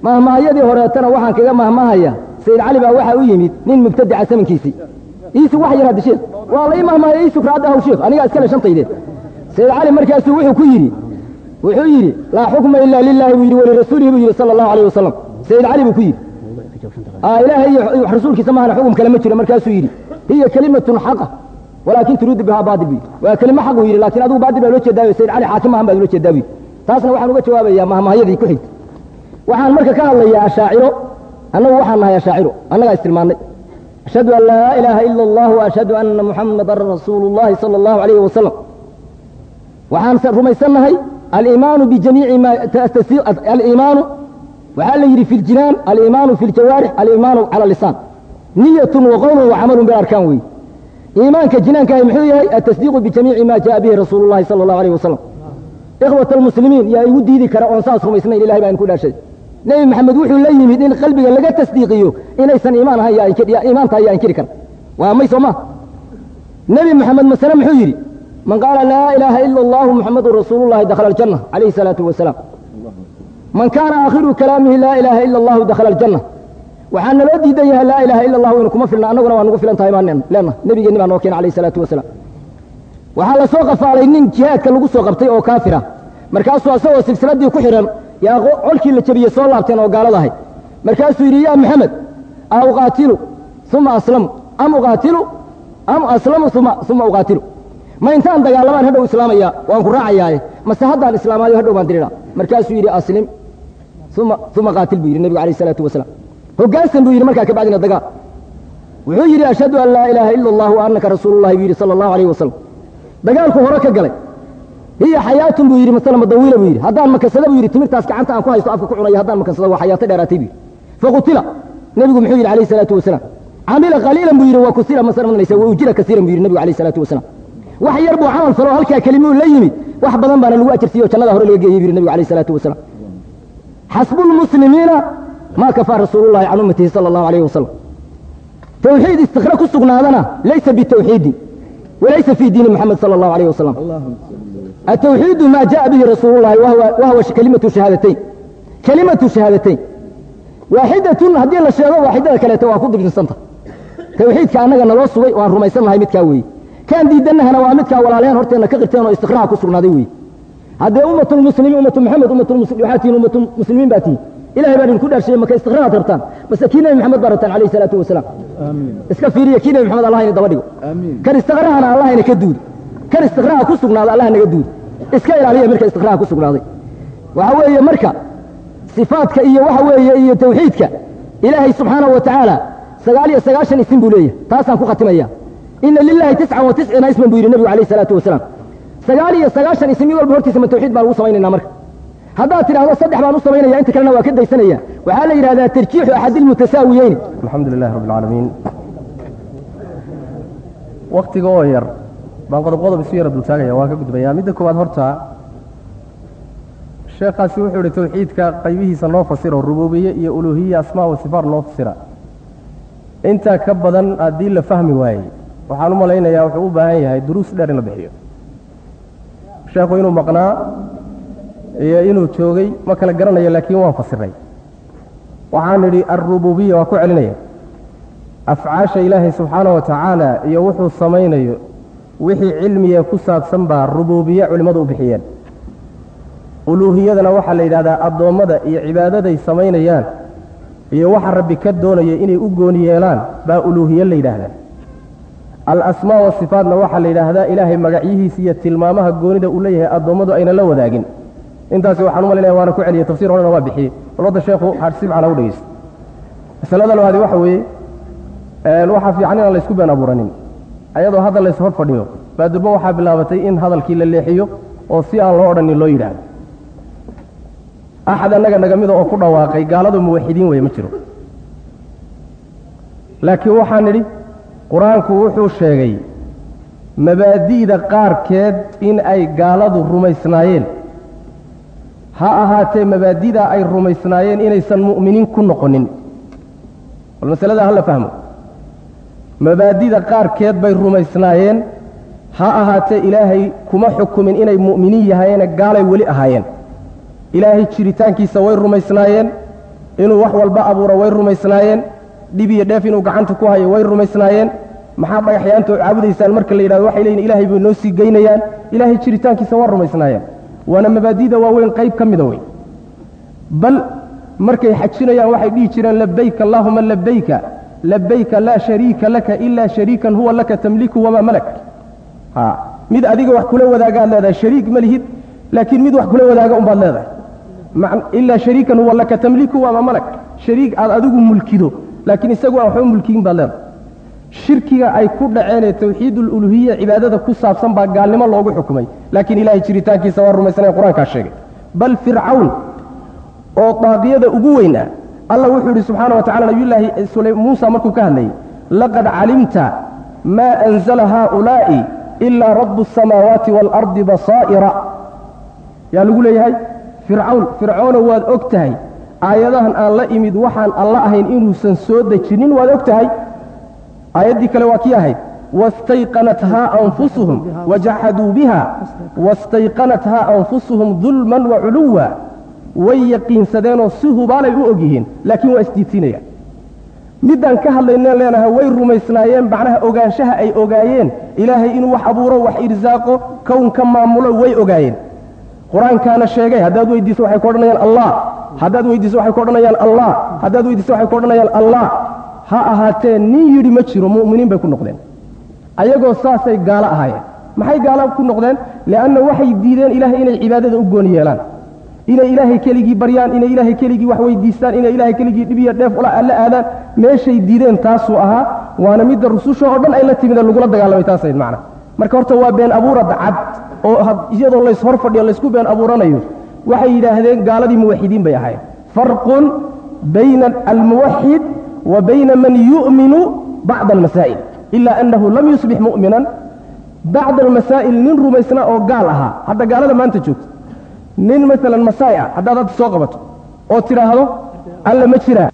mahmaahayadii horeetana waxaan kaga mahmaahayaa sayid cali baa waxaa u yimid nin mubtadica samankiisii iisug wax yar hadda sheekh waa la ii mahmaahaya iisug raadda sheekh anigaa iskale shantaydeed sayid cali markaasuu wuxuu ku yidhi wuxuu yidhi laa xukma ilaa lilaahi buu yidhi walirasuulihi buu yidhi sala allahu alayh wasalam sayid cali buu ku yidhi Ah, ilaahay rasuulkiisa maahana xukum kale ma jiro markaasuu yidhi hiya kelimatun xaqa walaakin turiidu bihaa baadil bu waa kelimo xaq uu yidhi laakiin adigu baadil baa loo jeedaayo sayd cali xaakim mahan baa loo jeedaa buyi taasna waxaan uga jawaabayaa mahmahayadii ku xigta. Waxaan marka ka hadlayaa ashaaciro annagu waxaan nahay ashaaciro annagaa istilmaannay. Ashhadu an laa ilaaha ila allah ashhadu anna muxamadan rasuulu llahi sala allahu alayhi wasalam waxaan rumaysannahay aliimaanu bijamiici ma aliimaanu waxaa la yidhi fi ljinaan aliimaanu fi ljawaarix aliimaanu cala lisaan. Niyatun wa qowlun wa camalun bilarkaan weeye iimaanka jinaankaahi muxuu yahay atasdiiqu bijamiici ma jaءa bihi rasuulu llahi sala allahu alayh wasalam ikhwata almuslimiin yaa igu diidi kara oon saas rumaysnayn ilahay baa idinku dhaashay. Nebi maxamed wuxuu la yimid in qalbiga laga tasdiiqiyo inaysan iimaan ahayn yaa iimaan tahay yaa inkiri kara waa may ma? Nebi maxamed masale muxuu yidhi man qaala laa ilaaha ila allahu muxamadun rasuulu llahi dakhala aljanna calayhi salaatu wasalaam man kaana aakhiru kalaamihi laa ilaaha ila allahu dakhala aljanna. Waxaa naloo diidan yahay laa ilaaha ila allahu inu kuma filna annaguna waa nugu filan tahay baan leenna nebigeenni baa noo keena alayhi salaatu wasalaam. Waxaa la soo qafaalay nin jihaadka lagu soo qabtay oo kaafira. Markaasuu asagoo silsiladii ku xidhan yaa colkii la jebiyey soo laabteen oo gaaladahay. Markaasuu yidhi yaa maxamed a uqaatilu uma aslamu am uqaatilu am aslamu uma uqaatilu. Ma intaan dagaalamaan hadhow islaamaya waan ku raacayaaye. Mase haddaan islaamaayo hadhow baan diridha markaasuu yidhi aslim uma qaatil buu yidhi nebigu alayh isalaatu wasalaam. Hoggaansan buu yidhi markaa kabacdina dagaal wuxuu yidhi ashhadu an laa ilaaha ila allah wa annaka buu yidhi sala allahu alayh wasalam dagaalku hore ka galay. Hiya xayaatun buu yidhi masala madawiila buu yidhi. Haddaan makansada buu yidhi timirtaas gacanta aan ku haysto afka ku cunaya haddaan makansado waa xayaato dheeraatay buu yidhi. Faqutila nebigu muxuu yidhi alayh salaatu wasalaam. Camila qaliilan buu yidhi wa kusira masarmanaysa wa ujira kasiiran buu yidhi nebigu alayh salaatu wasalaam. Wax yar buu camal falo halkaa kelimuu la yimid. Wax badan baana lagu ajarsiiyo jannada hore laga geeyey buu yidhi nebigu alayh salaatu wasalaam xasbu lmuslimiina maa kafaa rasuulullahi can ummatihi sala allahu alayh wasalam tawxiid istikra ku sugnaadana laysa bitawxiidin walaysa fii diini moxamed sala allahu alayh wasalam التوحيد ما جاء به رسول الله وهو, وهو كلمة شهادتين كلمة شهادتين واحدة هذه الشهادة واحدة كلا واكد في السنة توحيد كأنك نلوص وان رميسان هاي متكاوي كان دي دنها نوامتك ولا عليها هرتين كغرتين واستقراء كسرنا ديوي haddee ummatmuslimiin ummatu maxamed ummatwaxaa tihiin ummatu muslimiin baa tihiin ilahay baan idinku dhaarshiye maka istiqraaraad rabtaan base maxamed baa rabtaan alayh isalaatu wasalaam. Iska fiiriya kii nebi maxamed allah daba dhigo kan istiqraahana allahayna ka duudo kan istiqraaha ku sugnaada allah naga duudo iska ilaaliya marka istiqraaha ku sugnaaday. Waxaa weeye marka sifaadka iyo waxa weeye iyo tawxiidka ilaahay subxaanahu wa tacaala sagaal iyo sagaashan isim buu leeyahay. Taasaan ku khatimaya. Ina lilahi tiscan wa tisciina isman buu yidhi nebigu alayh isalaatu wasalaam sagaal iyo sagaashan ism mid walba hortiisa ma tawxiid baan ugu samaynayna marka. Haddaad tidhahdo saddex baan u samaynaya inta kalena waa ka daysanaya. Waxaa la yidhahdaa tarjiixu axad ilmutasaawiyeyn alxamdu lilahi rabb alcaalamiin waktiga oo yar baan qodob qodob isu yara dultaagaya waan ka gudbayaa midda koowaad horta sheekhaasi wuxuu idhi tawxiidka qaybihiisa noo fasiro rubuubiye iyo uluuhiye asmaa wa noo fasira. Intaa ka badan haddii la fahmi waayey waxaan u malaynayaa wuxuu u baahan yahay duruus dheer in la bixiyo sheekhu inuu maqnaa iyo inuu joogay ma kala garanayo laakiin waan fasiray. Waxaan idhi alrububiya waa ku celinaya. Afcaasha ilaahay subxaana wa tacaala iyo wuxuu samaynayo wixii cilmiga ku saabsan baa rubuubiye culimmadu u bixiyeen. Uluuhiyadana waxaa la yidhahdaa addoommada iyo cibaadaday samaynayaan iyo waxa rabbi ka doonaya inay u gooni yeelaan baa uluuhiye la yidhaahdaa alasmaa wasifaatna waxaa la yidhaahdaa ilaahay magacyihiisa iyo tilmaamaha goonida uu leeyahay addoommadu ayna la wadaagin. Intaasi waxaan u malaynaya waana ku celiyey tafsir horena waa bixiyey. Walwadda sheekhu si macana u dhegeysta. Masalada labaadi waxa weeye waxaa fiican inaan laysku been abuuranin. Ayadoo hadal lays hor fadhiyo baa durbo waxaa bilaabatay in hadalkii la leexiyo oo si aan loo odhanin loo yidhaahdo. Axad annaga naga mida oo ku dhawaaqay gaaladu muwaxidiin weye ma jiro. Laakiin waxaan nidhi qur'aanku wuxuu sheegay mabaadi'da qaarkeed in ay gaaladu rumaysnaayeen. Ha ahaatee mabaadida ay rumaysnaayeen inaysan mu'miniin ku noqonin. Bal masaladaa hala fahmo. Mabaadida qaarkeed bay rumaysnaayeen. Ha ahaatee ilaahay kuma xukumin inay mu'miniin yahayeene gaalay weli ahaayeen. Ilaahay jiritaankiisa way rumaysnaayeen. Inuu wax walba abuuro way rumaysnaayeen dhib iyo dheef inuu gacanta ku hayo way rumaysnaayeen. Maxaa dhagaxyaanta caabudaysaan marka la yidhahdo waxay leeyihiin ilaahay bay noo sii geynayaan. Ilaahay jiritaankiisa waa rumaysnaayeen waana mabaadida waaweyn qayb ka mida wey. Bal markay xajinayaan waxay dhihi jireen labayka allaahuma labayka labayka laa shariika laka ilaa shariikan huwa laka tamliku wamaa malak. Ha mid adiga wax kula wadaagaad leedahay shariik ma lihid laakiin mid wax kula wadaaga unbaad leedahay. Ilaa shariikan huwa laka tamliku wamaa malak. Shariik aad adigu mulkido laakiin isagu aan waxba mulkiyin baad leedahay shirkiga ay ku dhaceen ee tawxiidululuhiya cibaadada ku saabsan baa gaalnimo loogu xukumay. Laakiin ilaahay jiritaankiisa waa rumaysanayn qur'aankaa sheegay. Bal fircawn oo daaqiyada ugu weyn ah allah wuxuu yidhi subxaana wa tacala nabiyullaahi muusa markuu ka hadlayay laqad calimta maa anzala haaulaa'i ilaa rabu asamaawaati waalardi basaa'ira. Yaa lagu leeyahay? Fircawn fircoono waad og tahay aayadahan aan la imid waxaan alla ahayn inuusan soo dejinin waad og tahay aayaddii kale waa kii ahayd. Wastayqanathaa anfusuhum wajaxaduu biha. Wastayqanathaa anfusuhum dulman wa culuwa. Way yaqiinsadeenoo si hubaalay u og yihiin laakiin waa isdiidsiinayaan middaan ka hadlayneen leenahay way rumaysnaayeen macnaha ogaanshaha ay ogaayeen. Ilaahay inuu wax abuuro wax irsaaqo kownka maamulo way ogaayeen qur'aankaana sheegay haddaad weydiiso waxay ku odhanayaan allah. Haddaad weydiiso waxay ku odhanayaan allah. Haddaad weydiiso waxay ku odhanayaan allah. Ha ahaatee nin yidhi ma jiro mu'miniin bay ku noqdeen. Ayagoo saasay gaalo ahaayeen. Maxay gaalo ku noqdeen? Li'anna waxay diideen ilaahay inay cibaadada u gooni yeelaan. Inay ilaahay keligii baryaan inay ilaahay keligii wax weydiistaan inay ilaahay keligii dhibiyo dheef alla aadaan meeshay diideen taasuu ahaa. Waana midda rususha oo dhan ay la timid ee lagula dagaalamay taasayd macna. Marka horta waa been abuurad cad oo iyadoo lays hor fadhiyo laysku been abuuranayo waxay yidhaahdeen gaaladii muwaxidiin bay ahaayeen. Farqun bayna almuwaxid wa bayna man yu'minu bacda almasaa'il. Ilaa annahu lam yusbix mu'minan bacda almasaa'il nin rumaysnaa oo gaal ahaa. Hadda gaalada maanta joogta nin maalan masaai haddaad hadda soo qabato oo tidhaahdo alla ma jiraa